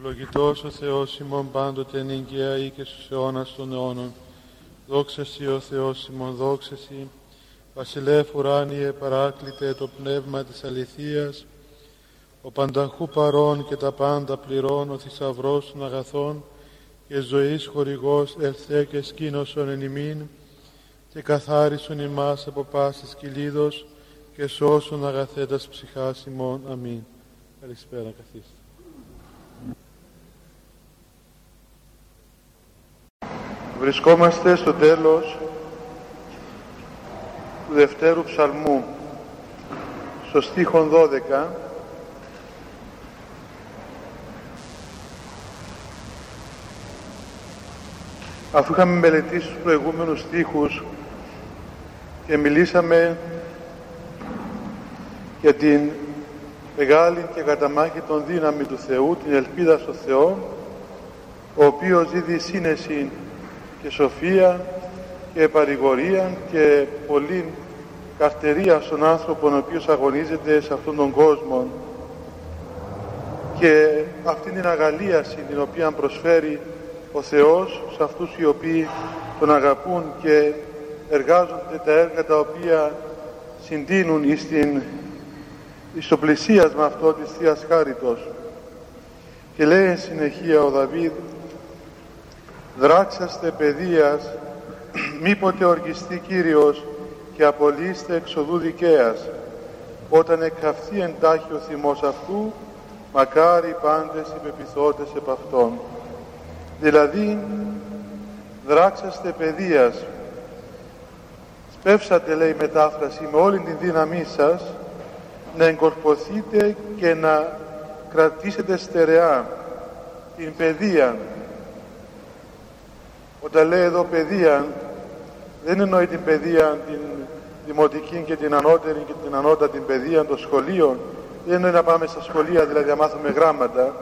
Ευλογητός ο Θεός ημών πάντοτε νυγκαία ή και στους αιώνας των αιώνων. Δόξα Σοι ο Θεός ημών, δόξα Σοι. Βασιλεύ ουράνιε παράκλητε το πνεύμα της αληθείας, ο πανταχού παρών και τα πάντα πληρών, ο θησαυρός των αγαθών και ζωής χορηγός ελθέ και σκήνωσον εν ημίν και καθάρισον ημάς από πάσης κυλίδος και σώσον αγαθέτας ψυχάς ημών. Αμήν. Καλησπέρα καθίστε. Βρισκόμαστε στο τέλος του Δευτέρου Ψαλμού, στο στίχον 12, αφού είχαμε μελετήσει τους προηγούμενους στίχους και μιλήσαμε για την μεγάλη και καταμάχη των δύναμη του Θεού, την ελπίδα στο Θεό, ο οποίος δίδει σύνεση και σοφία και παρηγορία και πολύ καρτερία στον άνθρωπο ο οποίος αγωνίζεται σε αυτόν τον κόσμο. Και αυτήν την αγαλίαση την οποία προσφέρει ο Θεός σε αυτούς οι οποίοι τον αγαπούν και εργάζονται τα έργα τα οποία συντείνουν στην, στο πλησίασμα αυτό της Θείας Χάριτος. Και λέει συνεχεία ο Δαβίδ δράξαστε παιδείας μήποτε οργιστεί Κύριος και απολύστε εξοδού δικαίας. Όταν εκκαυθεί εντάχει ο θυμός αυτού μακάρι πάντες οι πεπιθώτες επ' αυτόν. Δηλαδή δράξαστε παιδείας. Σπεύσατε λέει η μετάφραση με όλη την δύναμή σας να εγκορποθείτε και να κρατήσετε στερεά την παιδεία όταν λέει εδώ παιδεία, δεν εννοεί την παιδεία την δημοτική και την ανώτερη και την ανώτατη παιδεία των σχολείων. Δεν εννοεί να πάμε στα σχολεία, δηλαδή να μάθουμε γράμματα.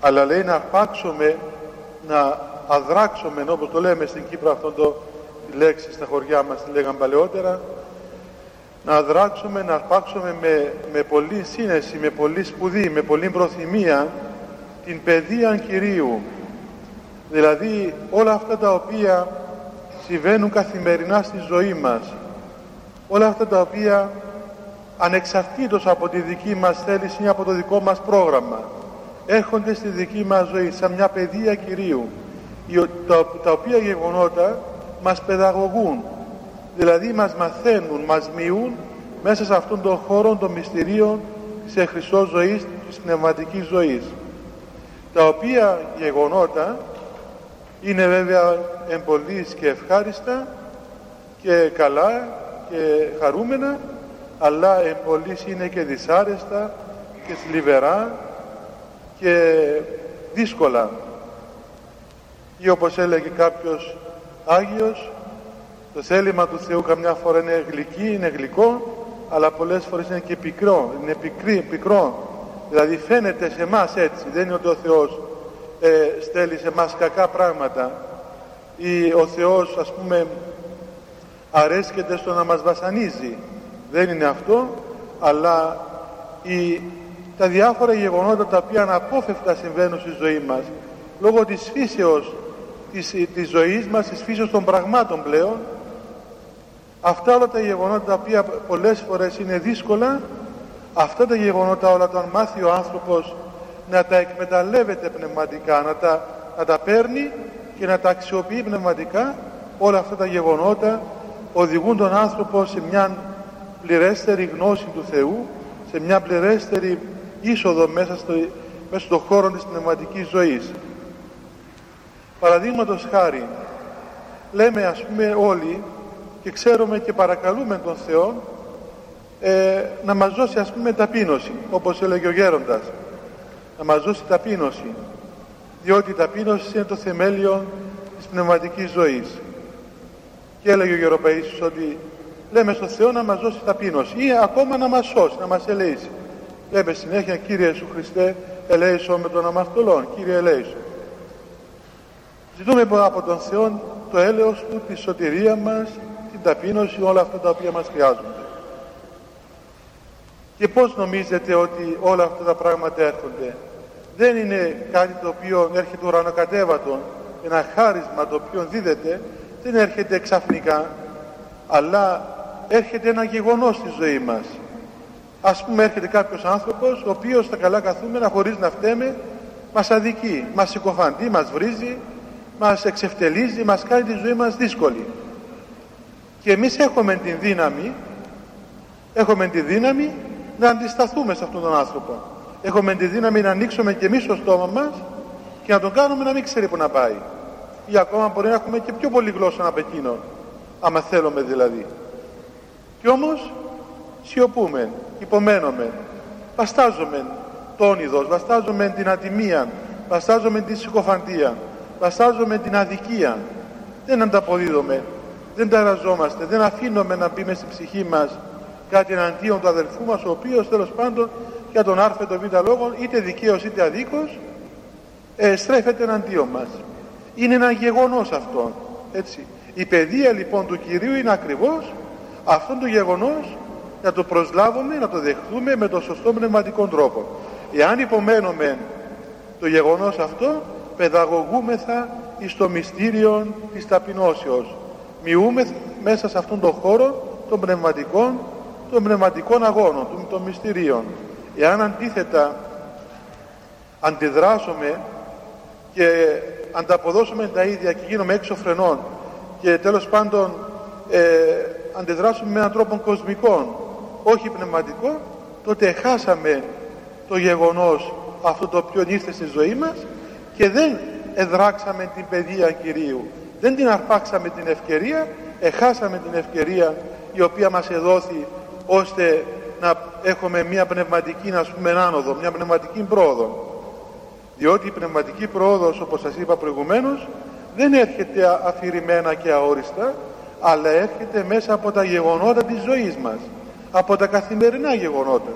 Αλλά λέει να αρπάξουμε, να αδράξουμε, όπως το λέμε στην Κύπρο αυτό το τη λέξη στα χωριά μας, τη λέγαμε παλαιότερα, να αδράξουμε, να αρπάξουμε με, με πολλή σύνεση, με πολύ σπουδή, με πολύ προθυμία την παιδεία Κυρίου δηλαδή όλα αυτά τα οποία συμβαίνουν καθημερινά στη ζωή μας όλα αυτά τα οποία ανεξαρτήτως από τη δική μας θέληση ή από το δικό μας πρόγραμμα έρχονται στη δική μας ζωή σαν μια παιδεία Κυρίου τα οποία γεγονότα μας παιδαγωγούν. Δηλαδή μας μαθαίνουν, μας μειούν μέσα σε αυτόν τον χώρο των μυστηρίων της χρυσό ζωής, της πνευματικής ζωής. Τα οποία γεγονότα είναι βέβαια εμπολής και ευχάριστα και καλά και χαρούμενα αλλά εμπολής είναι και δυσάρεστα και θλιβερά και δύσκολα. Ή όπως έλεγε κάποιος Άγιος το θέλημα του Θεού καμιά φορά είναι γλυκή, είναι γλυκό αλλά πολλές φορές είναι και πικρό, είναι πικρή, πικρό. Δηλαδή φαίνεται σε εμάς έτσι δεν είναι ότι ο Θεός ε, στέλνει σε μας κακά πράγματα ή ο Θεός ας πούμε αρέσκεται στο να μας βασανίζει. Δεν είναι αυτό αλλά η, τα διάφορα γεγονότα τα οποία αναπόφευκτα συμβαίνουν στη ζωή μας λόγω της φύσεως της, της ζωής μας, της φύσεως των πραγμάτων πλέον αυτά όλα τα γεγονότα τα οποία πολλές φορές είναι δύσκολα αυτά τα γεγονότα όλα όταν μάθει ο άνθρωπος να τα εκμεταλλεύεται πνευματικά, να τα, να τα παίρνει και να τα αξιοποιεί πνευματικά όλα αυτά τα γεγονότα οδηγούν τον άνθρωπο σε μια πληρέστερη γνώση του Θεού, σε μια πληρέστερη είσοδο μέσα στο, μέσα στο χώρο της πνευματικής ζωής. Παραδείγματος χάρη, λέμε ας πούμε όλοι και ξέρουμε και παρακαλούμε τον Θεό ε, να μας δώσει ας πούμε ταπείνωση, όπως έλεγε ο Γέροντας να μας δώσει ταπείνωση διότι η ταπείνωση είναι το θεμέλιο της πνευματικής ζωής. Και έλεγε ο Γεροπαΐσιος ότι λέμε στο Θεό να μας δώσει ταπείνωση ή ακόμα να μας σώσει, να μας ελέησει. Λέμε συνέχεια Κύριε Ιησού Χριστέ ελέησο με τον αμαρτωλόν Κύριε ελέησο ζητούμε από τον Θεό το έλεος Του, τη σωτηρία μας την ταπείνωση, όλα αυτά τα οποία μας χρειάζονται. Και πώς νομίζετε ότι όλα αυτά τα πράγματα έρχονται; Δεν είναι κάτι το οποίο έρχεται ουρανοκατέβατο, ένα χάρισμα το οποίο δίδεται, δεν έρχεται ξαφνικά, αλλά έρχεται ένα γεγονός στη ζωή μας. Ας πούμε έρχεται κάποιος άνθρωπος, ο οποίος στα καλά καθούμενα, χωρίς να φταίμε, μας αδικεί, μας συκοφαντεί, μας βρίζει, μας εξευτελίζει, μας κάνει τη ζωή μας δύσκολη. Και εμείς έχουμε την δύναμη, έχουμε τη δύναμη να αντισταθούμε σε αυτόν τον άνθρωπο. Έχουμε τη δύναμη να ανοίξουμε και εμείς το στόμα μας και να τον κάνουμε να μην ξέρει που να πάει. Ή ακόμα μπορεί να έχουμε και πιο πολύ γλώσσα από εκείνον, άμα θέλουμε δηλαδή. Κι όμως σιωπούμε, υπομένουμε, βαστάζουμε τον είδος, βαστάζουμε την ατιμία, βαστάζουμε την συκοφαντία, βαστάζουμε την αδικία. Δεν ανταποδίδουμε, δεν ταραζόμαστε, δεν αφήνουμε να μπει μέσα στην ψυχή μας κάτι εναντίον του αδελφού μας, ο οποίος τέλος πάντων για τον άρφε το β λόγο, είτε δικαίως είτε αδίκως, ε, στρέφεται εναντίον μας. Είναι ένα γεγονός αυτό. Έτσι. Η παιδεία λοιπόν του Κυρίου είναι ακριβώς αυτό το γεγονός να το προσλάβουμε, να το δεχθούμε με τον σωστό πνευματικό τρόπο. Εάν υπομένουμε το γεγονός αυτό, παιδαγωγούμεθα εις το μυστήριο της ταπεινώσεως. Μειούμε μέσα σε αυτόν τον χώρο των πνευματικών, των πνευματικών αγώνων, των μυστηρίων. Εάν αντίθετα αντιδράσουμε και ανταποδώσουμε τα ίδια και γίνουμε έξω φρενών και τέλος πάντων ε, αντιδράσουμε με έναν τρόπο κοσμικό όχι πνευματικό τότε χάσαμε το γεγονός αυτό το οποίο ήρθε στη ζωή μας και δεν εδράξαμε την παιδεία Κυρίου. Δεν την αρπάξαμε την ευκαιρία εχάσαμε την ευκαιρία η οποία μας εδόθη ώστε να έχουμε μια πνευματική να πούμε άνοδο, μια πνευματική πρόοδο. Διότι η πνευματική πρόοδος όπως σας είπα προηγουμένως δεν έρχεται αφηρημένα και αόριστα αλλά έρχεται μέσα από τα γεγονότα της ζωής μας από τα καθημερινά γεγονότα.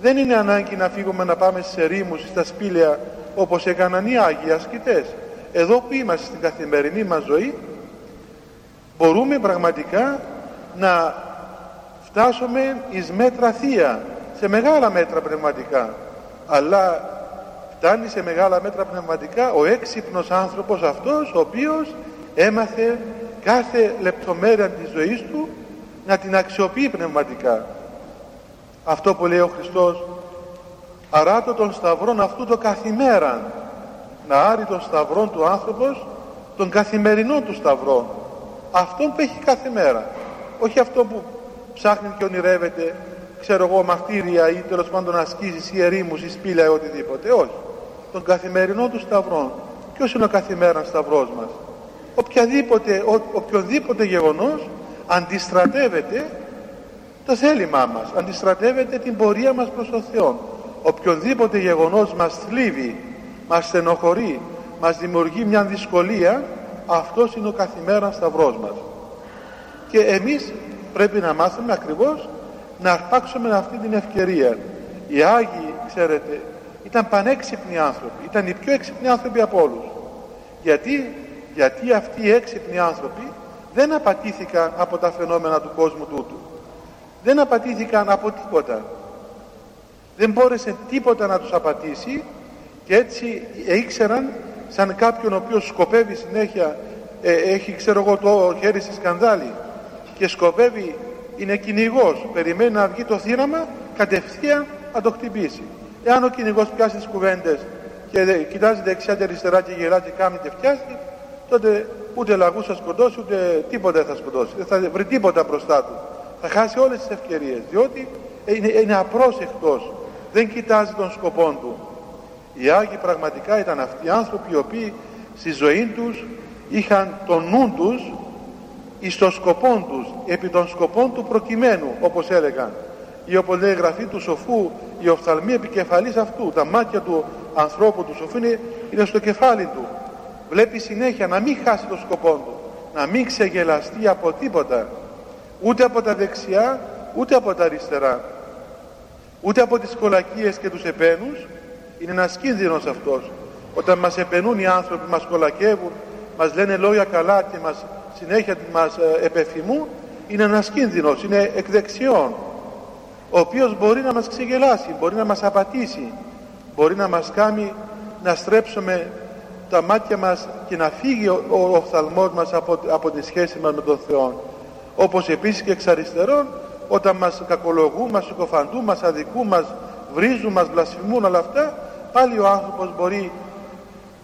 Δεν είναι ανάγκη να φύγουμε να πάμε σε ερήμους στα σπήλαια όπως έκαναν οι Άγιοι ασκητές. Εδώ που είμαστε στην καθημερινή μας ζωή μπορούμε πραγματικά να φτάσουμε εις μέτρα θεία σε μεγάλα μέτρα πνευματικά. Αλλά φτάνει σε μεγάλα μέτρα πνευματικά ο έξυπνος άνθρωπος αυτός ο οποίος έμαθε κάθε λεπτομέρεια της ζωής του να την αξιοποιεί πνευματικά. Αυτό που λέει ο Χριστός αράτω των σταυρών αυτού το καθημέραν να άρει τον σταυρό του άνθρωπος τον καθημερινό του σταυρό. Αυτόν που έχει κάθε μέρα όχι αυτό που ψάχνει και ονειρεύεται ξέρω εγώ μαρτύρια ή τέλος πάντων ασκήσεις ή ερήμους ή σπήλαια ή οτιδήποτε. Όχι. Τον καθημερινό του σταυρό. Ποιος είναι ο καθημέραν σταυρός μας; Οποιαδήποτε, ο, οποιοδήποτε γεγονός αντιστρατεύεται το θέλημά μας αντιστρατεύεται την πορεία μας προς τον Θεό. Οποιοδήποτε γεγονός μας θλίβει μας στενοχωρεί μας δημιουργεί μια δυσκολία αυτός είναι ο καθημέραν σταυρός μας. Και εμείς πρέπει να μάθουμε ακριβώς να αρπάξουμε αυτή την ευκαιρία. Οι Άγιοι ξέρετε ήταν πανέξυπνοι άνθρωποι ήταν οι πιο έξυπνοι άνθρωποι από όλους. Γιατί, γιατί αυτοί οι έξυπνοι άνθρωποι δεν απατήθηκαν από τα φαινόμενα του κόσμου τούτου. Δεν απατήθηκαν από τίποτα. Δεν μπόρεσε τίποτα να τους απατήσει και έτσι ήξεραν σαν κάποιον ο οποίος σκοπεύει συνέχεια ε, έχει ξέρω εγώ το χέρι στη σκανδάλη και σκοπεύει είναι κυνηγός, περιμένει να βγει το θύραμα κατευθείαν να το χτυπήσει. Εάν ο κυνηγός πιάσει τις κουβέντες και κοιτάζει δεξιά και αριστερά και γυρά και κάνει και φτιάχνει τότε ούτε λαγού θα σκοτώσει ούτε τίποτα θα σκοτώσει. Δεν θα βρει τίποτα μπροστά του. Θα χάσει όλες τις ευκαιρίες διότι είναι, είναι απρόσεκτος. Δεν κοιτάζει τον σκοπό του. Οι Άγιοι πραγματικά ήταν αυτοί οι άνθρωποι οι οποίοι στη ζωή τους είχαν τον νου τους εις το σκοπό τους επί των σκοπών του προκειμένου όπως έλεγαν. Ή όπως λέει η γραφή του σοφού η οφθαλμή επικεφαλής αυτού τα μάτια του ανθρώπου του σοφού είναι, είναι στο κεφάλι του. Βλέπει συνέχεια να μην χάσει το σκοπό του να μην ξεγελαστεί από τίποτα. Ούτε από τα δεξιά ούτε από τα αριστερά. Ούτε από τις κολακίες και τους επένους. Είναι ένας κίνδυνος αυτός. Όταν μας επενούν οι άνθρωποι μας κολακεύουν μας λένε λόγια καλά και μας συνέχεια μας ε, επεφημούν είναι ένας κίνδυνος, είναι εκ δεξιών ο οποίος μπορεί να μας ξεγελάσει, μπορεί να μας απατήσει μπορεί να μας κάνει να στρέψουμε τα μάτια μας και να φύγει ο, ο οφθαλμός μας από, από τη σχέση μας με τον Θεό όπως επίσης και εξ αριστερών όταν μας κακολογούν, μας συκοφαντούν, μας αδικούν, μας βρίζουν, μας βλασφημούν όλα αυτά πάλι ο άνθρωπος μπορεί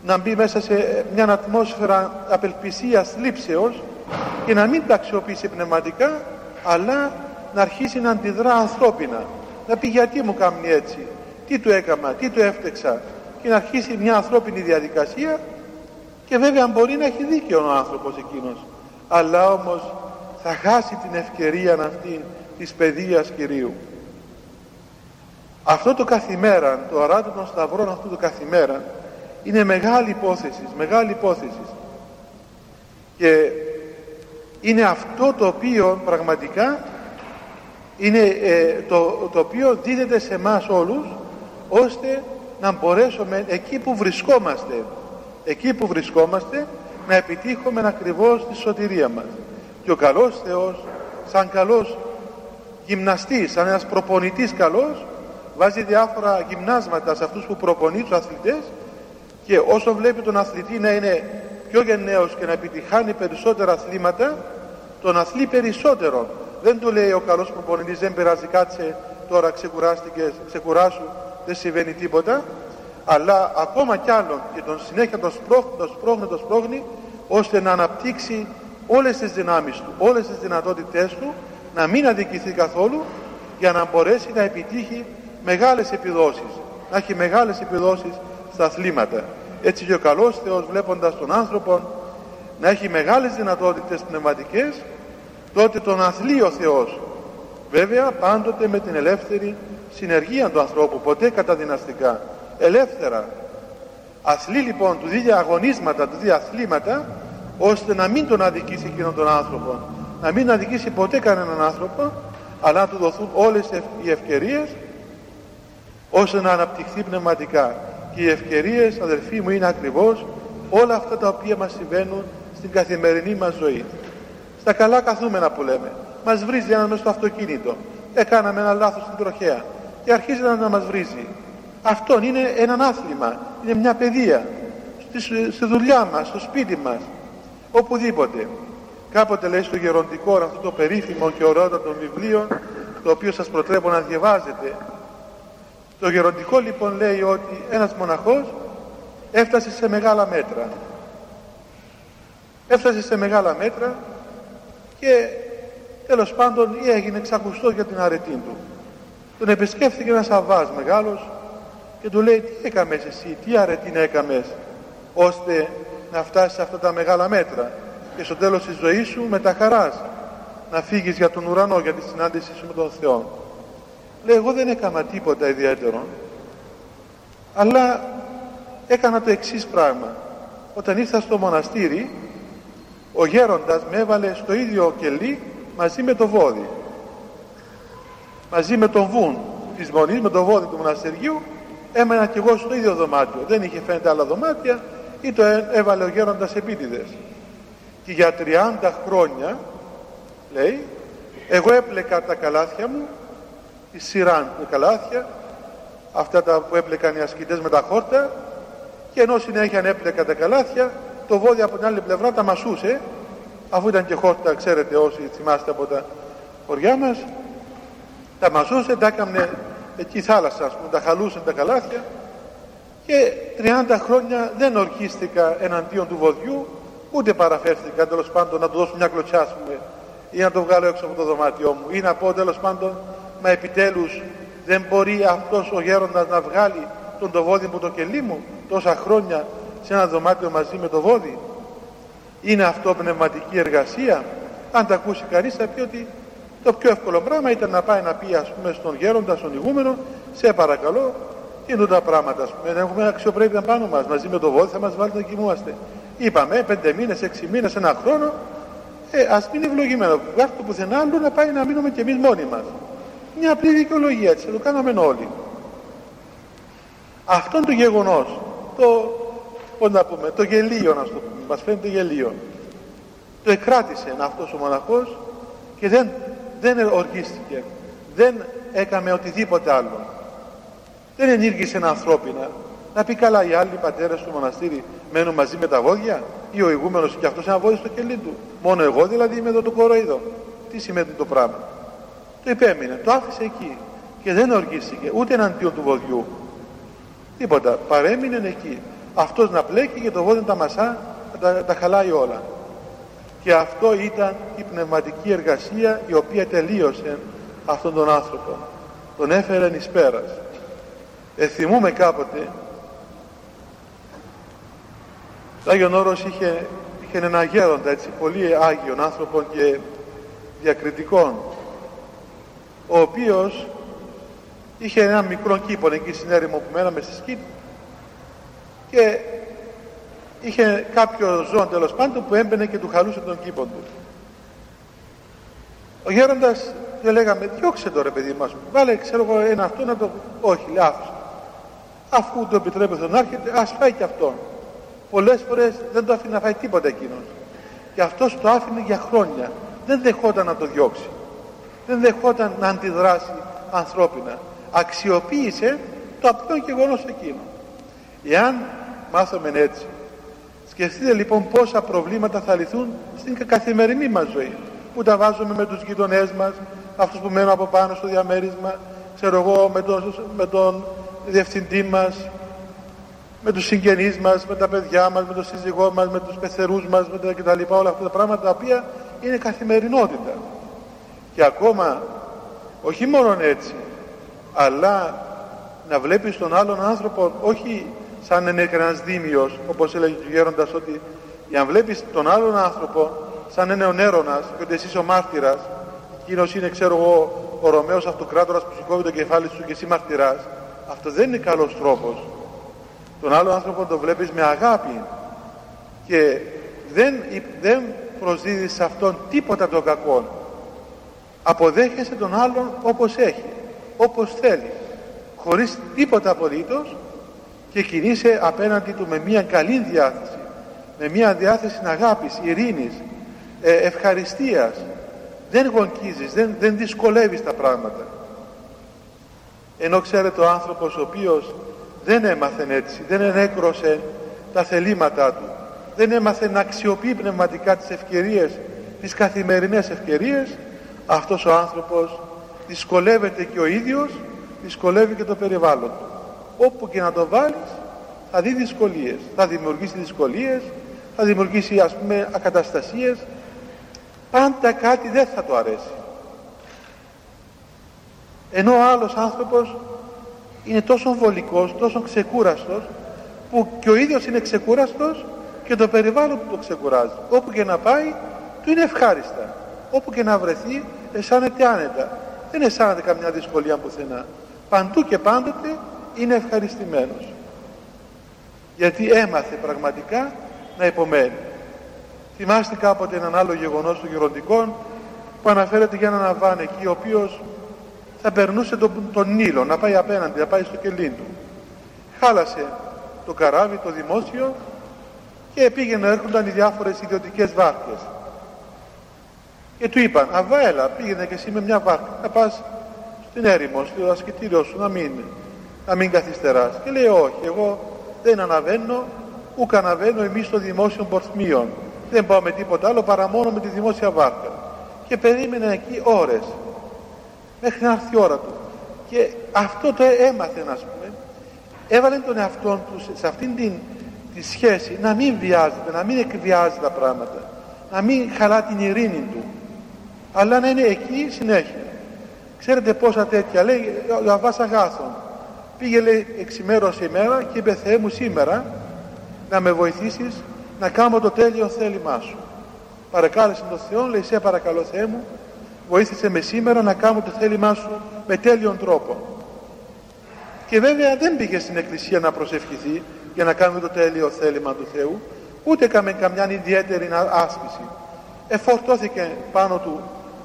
να μπει μέσα σε μια ατμόσφαιρα απελπισίας θλίψεως και να μην τα αξιοποιήσει πνευματικά αλλά να αρχίσει να αντιδρά ανθρώπινα. Να πει γιατί μου κάνει έτσι; Τι του έκαμα, τι του έφτεξα; Και να αρχίσει μια ανθρώπινη διαδικασία. Και βέβαια μπορεί να έχει δίκαιο ο άνθρωπος εκείνος. Αλλά όμως θα χάσει την ευκαιρία αυτή της παιδείας Κυρίου. Αυτό το καθημέρα το αράτο των σταυρών αυτού το καθημέρα είναι μεγάλη υπόθεση μεγάλη υπόθεση. Και είναι αυτό το οποίο πραγματικά είναι ε, το, το οποίο δίδεται σε εμάς όλους ώστε να μπορέσουμε εκεί που βρισκόμαστε εκεί που βρισκόμαστε να επιτύχουμε ακριβώς τη σωτηρία μας. Και ο καλός Θεός σαν καλός γυμναστής σαν ένας προπονητής καλός βάζει διάφορα γυμνάσματα σε αυτούς που προπονεί τους αθλητές και όσο βλέπει τον αθλητή να είναι πιο γενναίος και να επιτυχάνει περισσότερα αθλήματα τον αθλεί περισσότερο. Δεν του λέει ο καλός προπονητής δεν πειράζει κάτσε τώρα ξεκουράστηκες ξεκουράσου δεν συμβαίνει τίποτα αλλά ακόμα κι άλλον και τον συνέχεια τον σπρώχνει, τον σπρώχνει, τον σπρώχνει ώστε να αναπτύξει όλες τις δυνάμεις του, όλες τις δυνατότητές του να μην αδικηθεί καθόλου για να μπορέσει να επιτύχει μεγάλες επιδόσεις. Να έχει μεγάλες επιδόσεις στα αθλήματα. Έτσι και ο καλός Θεός βλέποντας τον άνθρωπο να έχει μεγάλες δυνατότητες πνευματικές τότε τον αθλεί ο Θεός. Βέβαια πάντοτε με την ελεύθερη συνεργία του ανθρώπου ποτέ καταδυναστικά. Ελεύθερα. Αθλεί λοιπόν του δίδει αγωνίσματα του δίδει αθλήματα ώστε να μην τον αδικήσει εκείνον τον άνθρωπο. Να μην αδικήσει ποτέ κανέναν άνθρωπο αλλά να του δοθούν όλες οι ευκαιρίες ώστε να αναπτυχθεί πνευματικά και οι ευκαιρίες αδερφοί μου είναι ακριβώς όλα αυτά τα οποία μας συμβαίνουν στην καθημερινή μας ζωή. Στα καλά καθούμενα που λέμε. Μας βρίζει ένα μέσα στο αυτοκίνητο. Έκαναμε ένα λάθος στην τροχέα. Και αρχίζει να μας βρίζει. Αυτό είναι ένα άθλημα. Είναι μια παιδεία. Στη, στη δουλειά μας, στο σπίτι μας. Οπουδήποτε. Κάποτε λέει στο γεροντικό αυτό το περίφημο και ωραιότατο βιβλίο το οποίο σας προτρέπω να διαβάζετε το γεροντικό λοιπόν λέει ότι ένας μοναχός έφτασε σε μεγάλα μέτρα. Έφτασε σε μεγάλα μέτρα και τέλος πάντων έγινε ξακουστός για την αρετή του. Τον επισκέφθηκε ένας αβάς μεγάλος και του λέει τι έκαμες εσύ, τι αρετή έκαμες ώστε να φτάσεις σε αυτά τα μεγάλα μέτρα και στο τέλος της ζωής σου με τα χαράς να φύγεις για τον ουρανό για τη συνάντησή σου με τον Θεό λέει εγώ δεν έκανα τίποτα ιδιαίτερο αλλά έκανα το εξής πράγμα. Όταν ήρθα στο μοναστήρι ο γέροντας με έβαλε στο ίδιο κελί μαζί με το βόδι. Μαζί με τον βουν της μονής με το βόδι του μοναστεριού έμενα κι εγώ στο ίδιο δωμάτιο. Δεν είχε φαίνεται άλλα δωμάτια ή το έβαλε ο γέροντας επίτηδες. Και για 30 χρόνια λέει εγώ έπλεκα τα καλάθια μου η σειράν με καλάθια αυτά τα που έπλεκαν οι ασκητές με τα χόρτα και ενώ συνέχεια έπλεκα τα καλάθια το βόδι από την άλλη πλευρά τα μασούσε αφού ήταν και χόρτα ξέρετε όσοι θυμάστε από τα χωριά μας τα μασούσε, τα έκαμνε εκεί θάλασσα ας πούμε, τα χαλούσε τα καλάθια και 30 χρόνια δεν ορκίστηκα εναντίον του βοδιού ούτε παραφέρθηκα τέλος πάντων να του δώσω μια κλωτσιά ας πούμε ή να το βγάλω έξω από το δωμάτιό μου ή να πω τέλος πάντων μα επιτέλους δεν μπορεί αυτός ο γέροντας να βγάλει τον το βόδι μου το κελί μου τόσα χρόνια σε ένα δωμάτιο μαζί με το βόδι είναι αυτό πνευματική εργασία. Αν τα ακούσει κανείς θα πει ότι το πιο εύκολο πράγμα ήταν να πάει να πει ας πούμε στον γέροντα, στον ηγούμενο σε παρακαλώ είναι τα πράγματα ας πούμε έχουμε αξιοπρέπεια πάνω μας μαζί με το βόδι θα μας βάλετε να κοιμούμαστε είπαμε πέντε μήνες, έξι μήνες, ένα χρόνο ε, ας μην είναι ευλογημένο. Βγάλτε το πουθενά άλλο να πάει να μείνουμε κι εμείς μόνοι μας μια απλή δικαιολογία έτσι, το κάναμε όλοι. Αυτό το γεγονός, το, πώς να πούμε, το γελίο να το πούμε, μας φαίνεται γελίο. Το εκράτησε αυτός ο μοναχός και δεν, δεν οργίστηκε, δεν έκαμε οτιδήποτε άλλο. δεν ενήργησε ανθρώπινα να πει καλά οι άλλοι πατέρες του μοναστήρι μένουν μαζί με τα βόδια ή ο ηγούμενος και αυτός ένα βόδι στο κελί του μόνο εγώ δηλαδή είμαι εδώ το κοροϊδό τι σημαίνει το πράγμα το υπέμεινε, το άφησε εκεί και δεν οργίστηκε ούτε εναντίον του βοδιού. Τίποτα, παρέμεινε εκεί. Αυτός να πλέκει και το βόδι να τα μασά τα, τα χαλάει όλα. Και αυτό ήταν η πνευματική εργασία η οποία τελείωσε αυτόν τον άνθρωπο. Τον έφερε εις πέρας. Εθιμούμε κάποτε ο Άγιον Όρος είχε, είχε ένα γέροντα έτσι πολύ Άγιον άνθρωπο και διακριτικών ο οποίος είχε ένα μικρό κήπο εκεί στην έρημο που μέναμε στη Σκήτη και είχε κάποιο ζώο τέλος πάντων που έμπαινε και του χαλούσε τον κήπο του. Ο γέροντας του λέγαμε διώξε το ρε παιδί μας, βάλε ξέρω εγώ ένα αυτό να το... Όχι, λέει άφησε. Αφού το επιτρέπει τον άρχεται, ας φάει και αυτόν. Πολλές φορές δεν το άφηνε να φάει τίποτα εκείνος. Και αυτός το άφηνε για χρόνια. Δεν δεχόταν να το διώξει. Δεν δεχόταν να αντιδράσει ανθρώπινα. Αξιοποίησε το απλό γεγονός εκείνο. Εάν μάθαμε έτσι Σκεφτείτε λοιπόν πόσα προβλήματα θα λυθούν στην καθημερινή μας ζωή που τα βάζουμε με τους γειτονές μας, αυτούς που μένουν από πάνω στο διαμέρισμα, ξέρω εγώ με τον, με τον διευθυντή μας, με τους συγγενείς μας, με τα παιδιά μας, με τον σύζυγό μας, με τους πεθερούς μας, με τα κτλ. Όλα αυτά τα πράγματα τα οποία είναι καθημερινότητα. Και ακόμα, όχι μόνο έτσι, αλλά να βλέπεις τον άλλον άνθρωπο όχι σαν είναι ένας δίμιος όπως έλεγε ο γέροντας ότι για να βλέπεις τον άλλον άνθρωπο σαν είναι ο Νέρονας και ότι εσύ ο μάρτυρας εκείνος είναι ξέρω εγώ ο Ρωμαίος αυτοκράτορας που σηκώβει το κεφάλι σου και εσύ μαρτυράς αυτό δεν είναι καλός τρόπος. Τον άλλον άνθρωπο τον βλέπεις με αγάπη και δεν, δεν προσδίδεις σε αυτόν τίποτα το κακό αποδέχεσαι τον άλλον όπως έχει όπως θέλει χωρίς τίποτα απολύτως και κινείσαι απέναντι του με μια καλή διάθεση με μια διάθεση αγάπης, ειρήνης ε, ευχαριστίας. Δεν γονκίζεις, δεν, δεν δυσκολεύεις τα πράγματα. Ενώ ξέρετε ο άνθρωπος ο οποίος δεν έμαθε έτσι, δεν ενέκρωσε τα θελήματά του δεν έμαθε να αξιοποιεί πνευματικά τις ευκαιρίες τις καθημερινές ευκαιρίες αυτός ο άνθρωπος δυσκολεύεται και ο ίδιος δυσκολεύει και το περιβάλλον του. Όπου και να το βάλεις θα δει δυσκολίες. Θα δημιουργήσει δυσκολίες θα δημιουργήσει ας πούμε ακαταστασίες. Πάντα κάτι δεν θα το αρέσει. Ενώ ο άλλος άνθρωπος είναι τόσο βολικός, τόσο ξεκούραστος που και ο ίδιος είναι ξεκούραστος και το περιβάλλον του το ξεκουράζει. Όπου και να πάει του είναι ευχάριστα όπου και να βρεθεί αισθάνεται άνετα. Δεν αισθάνεται καμιά δυσκολία πουθενά. Παντού και πάντοτε είναι ευχαριστημένος. Γιατί έμαθε πραγματικά να υπομένει. Θυμάστε κάποτε έναν άλλο γεγονός των γεροντικών που αναφέρεται για έναν Αβάν εκεί ο οποίος θα περνούσε τον, τον Νείλο να πάει απέναντι, να πάει στο κελί του. Χάλασε το καράβι, το δημόσιο και πήγαινε έρχονταν οι διάφορες ιδιωτικές βάρκες και του είπαν Αβά έλα πήγαινε και εσύ με μια βάρκα. Να πας στην έρημο, στο ασκητήριο σου να μην να μην καθυστεράς και λέει όχι εγώ δεν αναβαίνω ούτε αναβαίνω εμείς στο δημόσιο πορθμίων δεν πάω με τίποτα άλλο παρά μόνο με τη δημόσια βάρκα και περίμενε εκεί ώρες μέχρι να έρθει η ώρα του. Και αυτό το έμαθε να πούμε έβαλε τον εαυτό του σε αυτήν την τη σχέση να μην βιάζεται, να μην εκβιάζει τα πράγματα να μην χαλά την ειρήνη του αλλά να είναι εκεί συνέχεια. Ξέρετε πόσα τέτοια λέει ο Αβάς Αγάθων. Πήγε λέει εξημέρωση ημέρα και είπε Θεέ μου σήμερα να με βοηθήσεις να κάνω το τέλειο θέλημά σου παρακάλεσε τον Θεό λέει σε παρακαλώ Θεέ μου βοήθησε με σήμερα να κάνω το θέλημά σου με τέλειον τρόπο και βέβαια δεν πήγε στην εκκλησία να προσευχηθεί για να κάνει το τέλειο θέλημα του Θεού ούτε έκαμε καμιά ιδιαίτερη άσκηση εφορτώθηκε πάνω του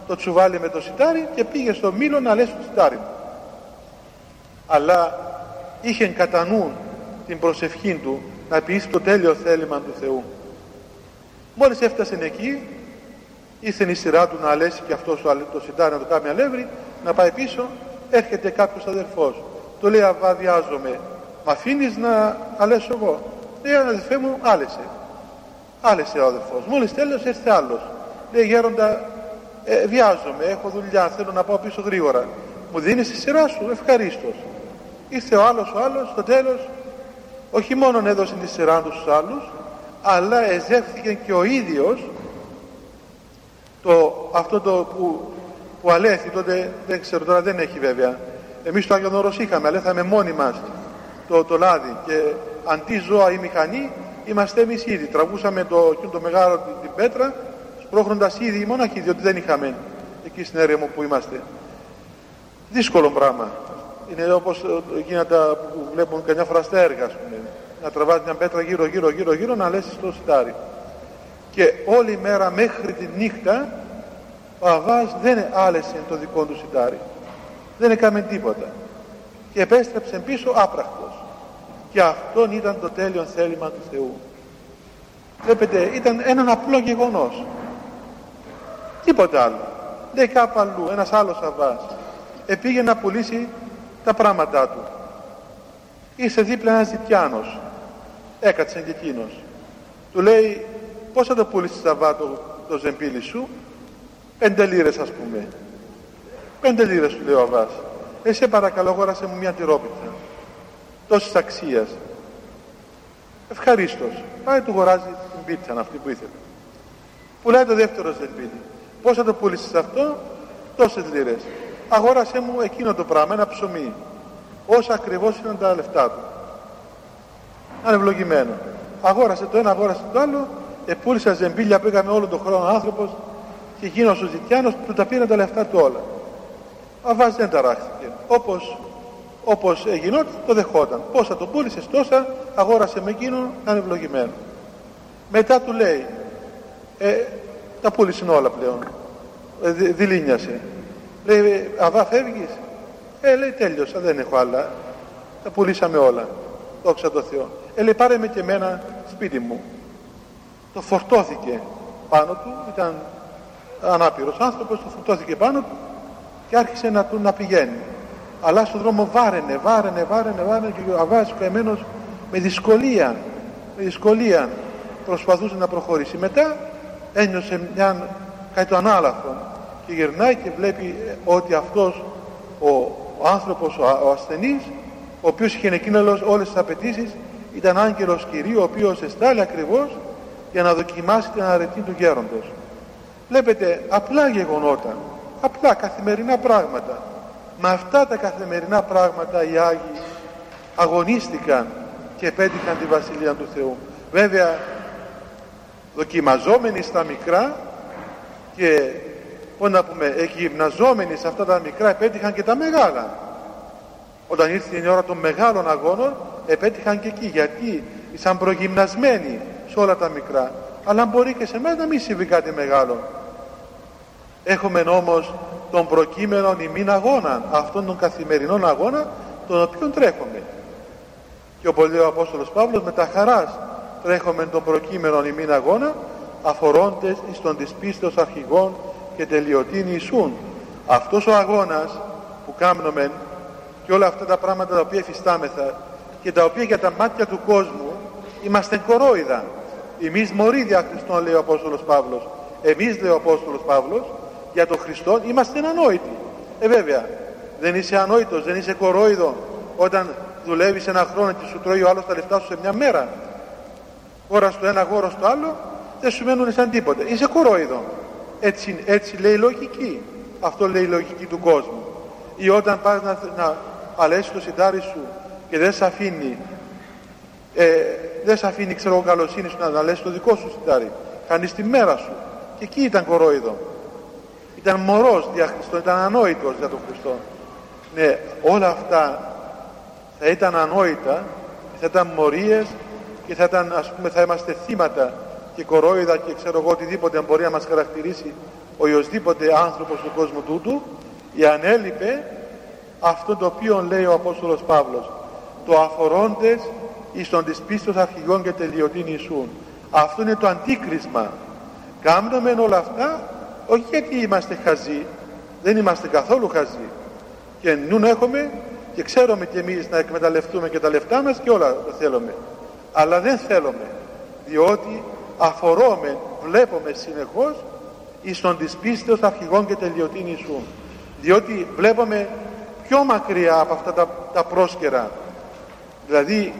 το τσουβάλι με το σιτάρι και πήγε στο μήλο να λέσει το σιτάρι του. Αλλά είχε κατά νου την προσευχή του να ποιήσει το τέλειο θέλημα του Θεού. Μόλις έφτασε εκεί ήρθε η σειρά του να αλέσει και αυτός το σιτάρι να το κάνει αλεύρι να πάει πίσω έρχεται κάποιος αδερφός. Το λέει αβαδιάζομαι. Μ' αφήνεις να αλέσω εγώ; Λέει αδελφέ μου άλεσε άλεσε ο αδελφός μόλις τέλος έρθε άλλος. Λέει γέροντα ε, βιάζομαι έχω δουλειά θέλω να πάω πίσω γρήγορα. Μου δίνεις τη σειρά σου ευχαρίστως. Ήρθε ο άλλος ο άλλος στο τέλος όχι μόνο έδωσε τη σειρά του στους άλλους αλλά εζεύθηκε και ο ίδιος το, αυτό το που, που αλέθη τότε δεν ξέρω τώρα δεν έχει βέβαια. Εμείς το Άγιον Όρος είχαμε αλέθαμε μόνοι μας το, το λάδι. Και αντί ζώα ή μηχανή είμαστε εμείς ήδη. Τραβούσαμε το, το μεγάλο την πέτρα σπρώχνοντας ήδη οι μοναχοί διότι δεν είχαμε εκεί στην έρεμο που είμαστε. Δύσκολο πράγμα. Είναι όπως γίνεται που βλέπουν καμιά φορά στα έργα ας πούμε. Να τραβάς μια πέτρα γύρω γύρω γύρω γύρω να λες στο σιτάρι. Και όλη η μέρα μέχρι τη νύχτα ο Αβάς δεν άλεσε το δικό του σιτάρι. Δεν έκαμε τίποτα. Και επέστρεψε πίσω άπρακτος και αυτόν ήταν το τέλειο θέλημα του Θεού. Βλέπετε ήταν έναν απλό γεγονός τίποτα άλλο. Λέει κάπου αλλού ένας άλλος Αβάς επήγε να πουλήσει τα πράγματά του. Είσαι δίπλα ένας ζητιάνος έκατσε και εκείνος. Του λέει πώς θα το πουλήσεις Σαββάτο το ζεμπίλι σου; Πέντε λίρες ας πούμε πέντε λίρες του λέει ο Αβάς. Εσύ παρακαλώ αγόρασε μου μια τυρόπιτα. Τόσης αξίας ευχαρίστως πάει του αγοράζει την πίτσα αυτή που ήθελε πουλάει το δεύτερο ζεμπίλι πώς θα το πουλήσεις αυτό; Τόσες λίρες. Αγόρασε μου εκείνο το πράγμα ένα ψωμί. Όσα ακριβώς είναι τα λεφτά του. Ανευλογημένο. Αγόρασε το ένα αγόρασε το άλλο. Επούλησε ζεμπίλια που είχαμε όλο τον χρόνο άνθρωπος. Και εκείνος ο ζητιάνος του τα πήρε τα λεφτά του όλα. Ο Αβάς δεν ταράχθηκε. Όπως, όπως γινόταν το δεχόταν. Πόσα το πούλησες τόσα αγόρασε με εκείνο ανευλογημένο. Μετά του λέει ε, τα πούλησε όλα πλέον. Ε, δηλύνιασε λέει Αβά φεύγεις ε λέει τέλειωσα δεν έχω άλλα. Τα πουλήσαμε όλα. Δόξα τω Θεώ ε λέει πάρε με και εμένα σπίτι μου το φορτώθηκε πάνω του ήταν ανάπηρος άνθρωπος το φορτώθηκε πάνω του και άρχισε να του να πηγαίνει. Αλλά στον δρόμο βάραινε, βάραινε, βάραινε, βάραινε και ο Αβάς καημένος με δυσκολία με δυσκολία προσπαθούσε να προχωρήσει. Μετά ένιωσε μια, κάτι το ανάλαφρο και γυρνάει και βλέπει ότι αυτός ο, ο άνθρωπος, ο, ο ασθενής ο οποίος είχε εκείνο όλες τις απαιτήσεις ήταν άγγελος Κυρίου ο οποίος εστάλει ακριβώς για να δοκιμάσει την αρετή του γέροντος. Βλέπετε απλά γεγονότα απλά καθημερινά πράγματα. Με αυτά τα καθημερινά πράγματα οι Άγιοι αγωνίστηκαν και πέτυχαν τη Βασιλεία του Θεού. Βέβαια δοκιμαζόμενοι στα μικρά και πώς να πούμε εκγυμναζόμενοι σε αυτά τα μικρά επέτυχαν και τα μεγάλα. Όταν ήρθε η ώρα των μεγάλων αγώνων επέτυχαν και εκεί γιατί ήσαν προγυμνασμένοι σε όλα τα μικρά. Αλλά μπορεί και σε μένα να μην συμβεί κάτι μεγάλο. Έχουμε όμως τον προκείμενο ημίν αγώνα αυτόν τον καθημερινών αγώνα τον οποίο τρέχουμε. Και ο πολύ ο Απόστολος Παύλος με τα χαράς τρέχουμε τον προκείμενο ημίν αγώνα αφορώντες εις τον της πίστεως αρχηγών και τελειωτήν Ιησούν. Αυτός ο αγώνας που κάνουμε και όλα αυτά τα πράγματα τα οποία εφιστάμεθα και τα οποία για τα μάτια του κόσμου είμαστε κορόιδα. Εμείς μωρίδια Χριστόν λέει ο Απόστολος Παύλος. Εμείς λέει ο Απόστολος Παύλος για τον Χριστό είμαστε ανόητοι ε βέβαια δεν είσαι ανόητος δεν είσαι κορόιδο όταν δουλεύεις ένα χρόνο και σου τρώει ο άλλος τα λεφτά σου σε μια μέρα ώρα στο ένα γόρο στο άλλο δεν σου μένουν σαν τίποτε είσαι κορόιδο. Έτσι, έτσι λέει η λογική. Αυτό λέει η λογική του κόσμου. Ή όταν πας να, να αλέσεις το σιτάρι σου και δεν σε αφήνει ε, δεν σε αφήνει ξέρω καλοσύνη σου να αναλέσεις το δικό σου σιτάρι κάνεις τη μέρα σου. Και εκεί ήταν κορόιδο. Ήταν μωρός δια Χριστό, ήταν ανόητος για τον Χριστό. Ναι όλα αυτά θα ήταν ανόητα θα ήταν μορίες και θα, ήταν, ας πούμε, θα είμαστε θύματα και κορόιδα και ξέρω εγώ οτιδήποτε μπορεί να μας χαρακτηρίσει ο οποιοδήποτε άνθρωπος του κόσμου τούτου ή αν έλειπε αυτό το οποίο λέει ο Απόστολος Παύλος το αφορώντες εις τον της πίστος αρχηγών και τελειωτήν Ιησούν αυτό είναι το αντίκρισμα. Κάνουμε όλα αυτά όχι γιατί είμαστε χαζοί δεν είμαστε καθόλου χαζοί. Και νου έχουμε και και ξέρουμε και εμείς να εκμεταλλευτούμε και τα λεφτά μας και όλα τα θέλουμε αλλά δεν θέλουμε διότι αφορούμε, βλέπουμε συνεχώς εις τον της πίστεως αρχηγών και τελειωτήν Ιησού διότι βλέπουμε πιο μακριά από αυτά τα, τα πρόσκαιρα. Δηλαδή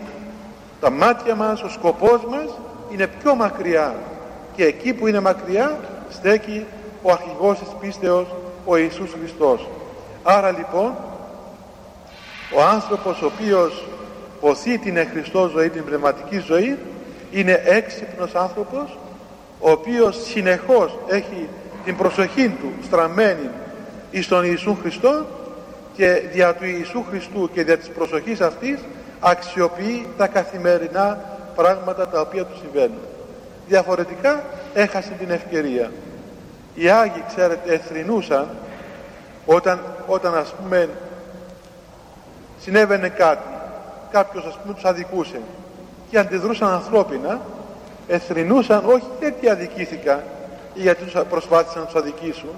τα μάτια μας, ο σκοπός μας είναι πιο μακριά. Και εκεί που είναι μακριά στέκει ο αρχηγός της πίστεως ο Ιησούς Χριστός. Άρα λοιπόν ο άνθρωπος ο οποίος ποθεί την εχριστό ζωή, την πνευματική ζωή είναι έξυπνος άνθρωπος ο οποίος συνεχώς έχει την προσοχή του στραμμένη εις τον Ιησού Χριστό και δια του Ιησού Χριστού και δια της προσοχής αυτής αξιοποιεί τα καθημερινά πράγματα τα οποία του συμβαίνουν. Διαφορετικά έχασε την ευκαιρία. Οι Άγιοι, ξέρετε, εθρινούσαν όταν, όταν ας πούμε συνέβαινε κάτι, κάποιος ας πούμε τους αδικούσε και αντιδρούσαν ανθρώπινα, εθρινούσαν όχι γιατί αδικήθηκαν ή γιατί τους προσπάθησαν να τους αδικήσουν,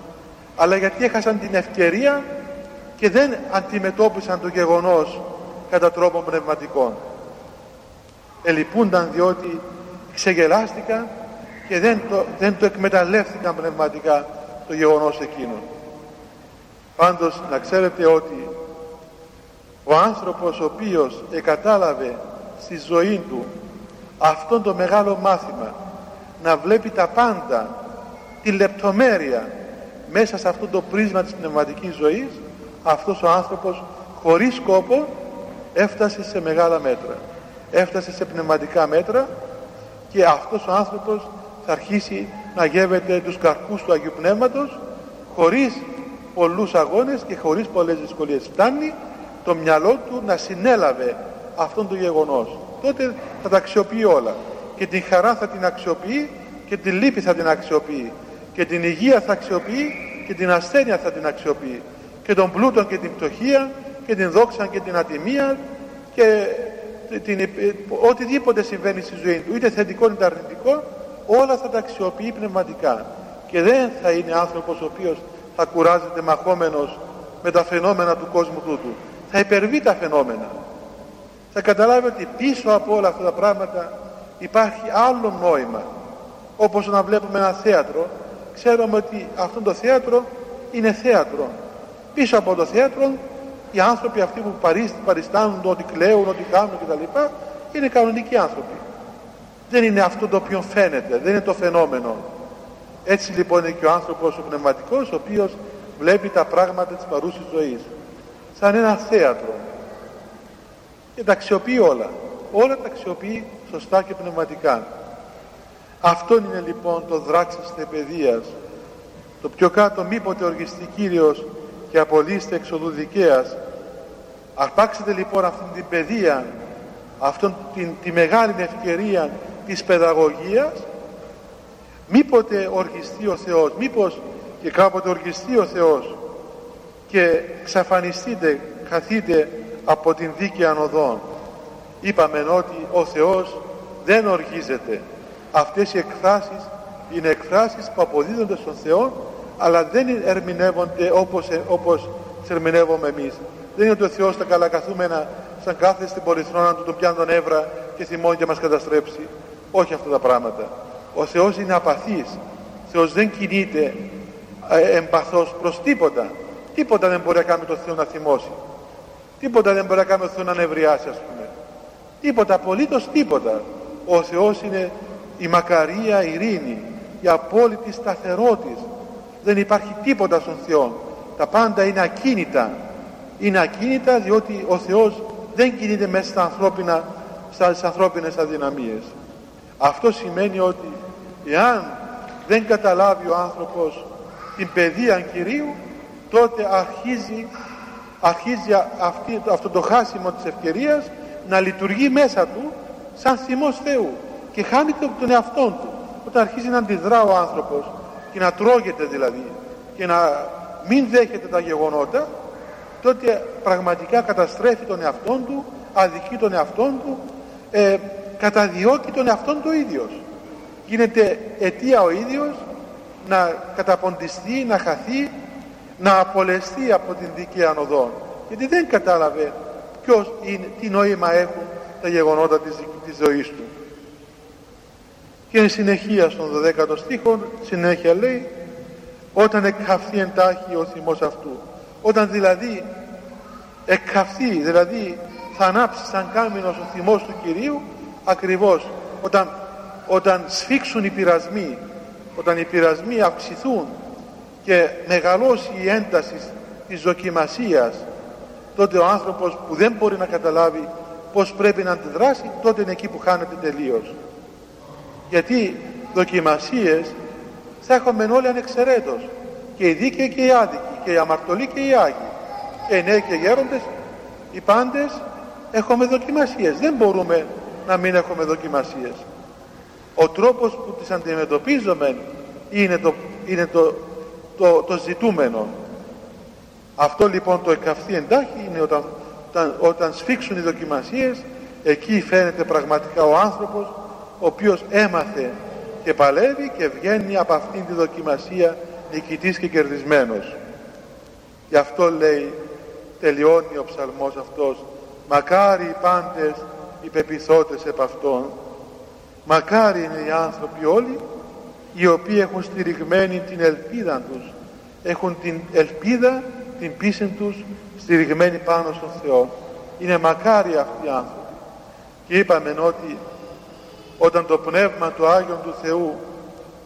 αλλά γιατί έχασαν την ευκαιρία και δεν αντιμετώπισαν το γεγονός κατά τρόπο πνευματικό. Ελυπούνταν διότι ξεγελάστηκαν και δεν το, δεν το εκμεταλλεύτηκαν πνευματικά το γεγονός εκείνο. Πάντως να ξέρετε ότι ο άνθρωπος ο οποίος εκατάλαβε στη ζωή του αυτό το μεγάλο μάθημα να βλέπει τα πάντα τη λεπτομέρεια μέσα σε αυτό το πρίσμα της πνευματικής ζωής αυτός ο άνθρωπος χωρίς σκόπο έφτασε σε μεγάλα μέτρα. Έφτασε σε πνευματικά μέτρα και αυτός ο άνθρωπος θα αρχίσει να γεύεται τους καρπούς του Αγίου Πνεύματος χωρίς πολλούς αγώνες και χωρίς πολλές δυσκολίες. Φτάνει το μυαλό του να συνέλαβε αυτόν το γεγονός. Τότε θα τα αξιοποιεί όλα. Και την χαρά θα την αξιοποιεί και την λύπη θα την αξιοποιεί. Και την υγεία θα αξιοποιεί και την ασθένεια θα την αξιοποιεί. Και τον πλούτο και την πτωχία και την δόξα και την ατιμία και την, οτιδήποτε συμβαίνει στη ζωή του είτε θετικό είτε αρνητικό όλα θα τα αξιοποιεί πνευματικά. Και δεν θα είναι άνθρωπος ο οποίος θα κουράζεται μαχόμενος με τα φαινόμενα του κόσμου τούτου θα υπερβεί τα φαινόμενα. Θα καταλάβει ότι πίσω από όλα αυτά τα πράγματα υπάρχει άλλο νόημα. Όπως να βλέπουμε ένα θέατρο ξέρουμε ότι αυτό το θέατρο είναι θέατρο. Πίσω από το θέατρο οι άνθρωποι αυτοί που παριστάνουν ότι κλαίουν, ότι κάνουν κτλ είναι κανονικοί άνθρωποι. Δεν είναι αυτό το οποίο φαίνεται δεν είναι το φαινόμενο. Έτσι λοιπόν είναι και ο άνθρωπος ο πνευματικός ο οποίος βλέπει τα πράγματα της παρούσης ζωής σαν ένα θέατρο. Και τα αξιοποιεί όλα. Όλα τα αξιοποιεί σωστά και πνευματικά. Αυτό είναι λοιπόν το δράξης της παιδείας το πιο κάτω μήποτε οργιστεί Κύριος και απολύστε εξοδού δικαίας. Αρπάξετε λοιπόν αυτή την παιδεία αυτήν την, τη μεγάλη ευκαιρία της παιδαγωγίας. Μήποτε οργιστεί ο Θεός μήπως και κάποτε οργιστεί ο Θεός και ξαφανιστείτε χαθείτε από την δίκαια οδόν. Είπαμε ότι ο Θεός δεν οργίζεται. Αυτές οι εκφράσεις είναι εκφράσεις που αποδίδονται στον Θεό αλλά δεν ερμηνεύονται όπως, όπως ερμηνεύουμε εμείς. Δεν είναι ότι ο Θεός τα καλά καθούμενα σαν κάθε στην πολυθρόνα του τον πιάνει τον εύρα και θυμώνει και μας καταστρέψει. Όχι αυτά τα πράγματα. Ο Θεός είναι απαθής. Ο Θεός δεν κινείται ε, εμπαθώς προς τίποτα τίποτα δεν μπορεί να κάνει το Θεό να θυμώσει. Τίποτα δεν μπορεί να κάνει το Θεό να νευριάσει ας πούμε. Τίποτα απολύτως τίποτα. Ο Θεός είναι η μακαρία ειρήνη η απόλυτη σταθερότητα δεν υπάρχει τίποτα στον Θεό. Τα πάντα είναι ακίνητα. Είναι ακίνητα διότι ο Θεός δεν κινείται μέσα στα ανθρώπινα στις ανθρώπινες αδυναμίες. Αυτό σημαίνει ότι εάν δεν καταλάβει ο άνθρωπος την παιδεία Κυρίου τότε αρχίζει, αρχίζει αυτή, αυτό το χάσιμο της ευκαιρίας να λειτουργεί μέσα του σαν θυμός Θεού και χάνει τον εαυτό του. Όταν αρχίζει να αντιδρά ο άνθρωπος και να τρώγεται δηλαδή και να μην δέχεται τα γεγονότα τότε πραγματικά καταστρέφει τον εαυτό του αδικεί τον εαυτό του ε, καταδιώκει τον εαυτόν του ίδιος. Γίνεται αιτία ο ίδιος να καταποντιστεί, να χαθεί να απολεστεί από την δίκαια οδό γιατί δεν κατάλαβε ποιος είναι, τι νόημα έχουν τα γεγονότα της, της ζωής του. Και εν συνεχεία στον 12ο στίχο συνέχεια λέει όταν εκκαυθεί εντάχει ο θυμός αυτού όταν δηλαδή εκκαυθεί δηλαδή θα ανάψει σαν κάμινος ο θυμός του Κυρίου ακριβώς όταν, όταν σφίξουν οι πειρασμοί όταν οι πειρασμοί αυξηθούν και μεγαλώσει η ένταση της δοκιμασίας τότε ο άνθρωπος που δεν μπορεί να καταλάβει πως πρέπει να αντιδράσει τότε είναι εκεί που χάνεται τελείως. Γιατί δοκιμασίες θα έχουμε όλοι ανεξαιρέτως και οι δίκαιοι και οι άδικοι και οι αμαρτωλοί και οι άγιοι. Και οι νέοι και οι γέροντες οι πάντες έχουμε δοκιμασίες. Δεν μπορούμε να μην έχουμε δοκιμασίες. Ο τρόπος που τις αντιμετωπίζουμε είναι το, είναι το, το, το ζητούμενο. Αυτό λοιπόν το εκαυθεί εντάχει είναι όταν, όταν, όταν σφίξουν οι δοκιμασίες εκεί φαίνεται πραγματικά ο άνθρωπος ο οποίος έμαθε και παλεύει και βγαίνει από αυτήν τη δοκιμασία νικητής και κερδισμένος. Γι' αυτό λέει τελειώνει ο ψαλμός αυτός μακάρι οι πάντες οι πεπιθώτες επ' αυτόν μακάρι είναι οι άνθρωποι όλοι οι οποίοι έχουν στηριγμένη την ελπίδα τους. Έχουν την ελπίδα την πίστη τους στηριγμένη πάνω στον Θεό. Είναι μακάρι αυτοί οι άνθρωποι. Και είπαμε ότι όταν το Πνεύμα του Άγιον του Θεού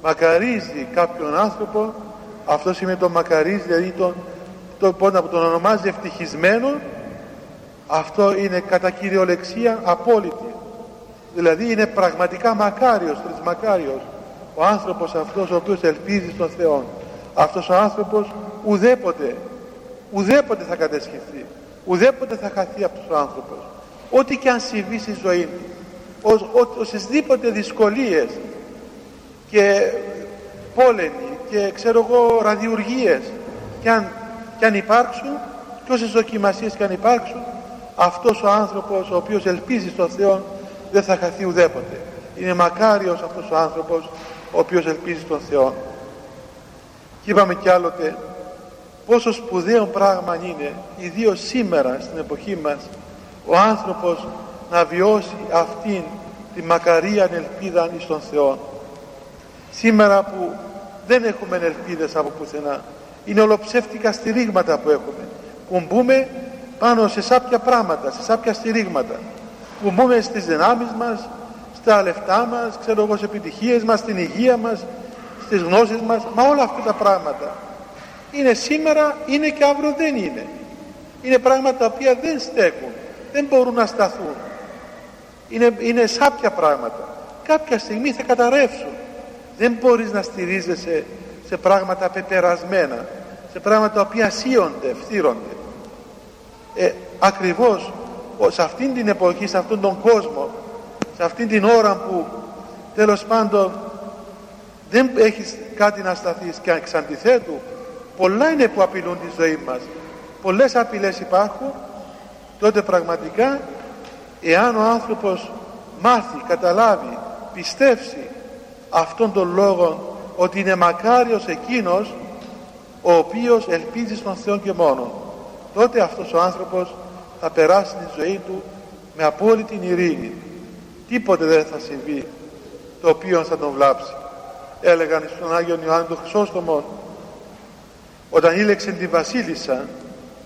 μακαρίζει κάποιον άνθρωπο αυτό σημαίνει το μακαρίζει δηλαδή τον, το, τον ονομάζει ευτυχισμένο αυτό είναι κατά κυριολεξία απόλυτη. Δηλαδή είναι πραγματικά μακάριος μακάριος ο άνθρωπος αυτός ο οποίος ελπίζει στον Θεό αυτός ο άνθρωπος ουδέποτε ουδέποτε θα κατεσχεθεί ουδέποτε θα χαθεί αυτός ο άνθρωπος. Ό,τι και αν συμβεί στη ζωή του οσεσδήποτε δυσκολίες και πόλεμοι και ξέρω εγώ ραδιουργίες και αν, και αν υπάρξουν και όσες δοκιμασίες και αν υπάρξουν αυτός ο άνθρωπος ο οποίος ελπίζει στον Θεό δεν θα χαθεί ουδέποτε. Είναι μακάριος αυτός ο άνθρωπος ο οποίος ελπίζει στον Θεό. Και είπαμε κι άλλοτε πόσο σπουδαίο πράγμα είναι ιδίως σήμερα στην εποχή μας ο άνθρωπος να βιώσει αυτήν τη μακαρία ελπίδα στον Θεό. Σήμερα που δεν έχουμε ελπίδες από πουθενά είναι ολοψεύτικα στηρίγματα που έχουμε. Που μπούμε πάνω σε σάπια πράγματα σε σάπια στηρίγματα. Που μπούμε στις δυνάμεις μας στα λεφτά μας ξέρω εγώ σε επιτυχίες μας στην υγεία μας στις γνώσεις μας μα όλα αυτά τα πράγματα. Είναι σήμερα είναι και αύριο δεν είναι. Είναι πράγματα τα οποία δεν στέκουν δεν μπορούν να σταθούν. Είναι, είναι σάπια πράγματα. Κάποια στιγμή θα καταρρεύσουν. Δεν μπορείς να στηρίζεσαι σε πράγματα πεπερασμένα σε πράγματα τα οποία σύονται, φθύρονται. Ε, ακριβώς σε αυτήν την εποχή, σε αυτόν τον κόσμο σε αυτήν την ώρα που τέλος πάντων δεν έχεις κάτι να σταθείς και εξ αντιθέτου πολλά είναι που απειλούν τη ζωή μας. Πολλές απειλές υπάρχουν. Τότε πραγματικά εάν ο άνθρωπος μάθει, καταλάβει, πιστέψει αυτόν τον λόγο ότι είναι μακάριος εκείνος ο οποίος ελπίζει στον Θεό και μόνο τότε αυτός ο άνθρωπος θα περάσει τη ζωή του με απόλυτη ειρήνη τίποτε δεν θα συμβεί το οποίο θα τον βλάψει. Έλεγαν στον Άγιο Ιωάννη τον Χρυσόστομο όταν ήλεξε τη βασίλισσα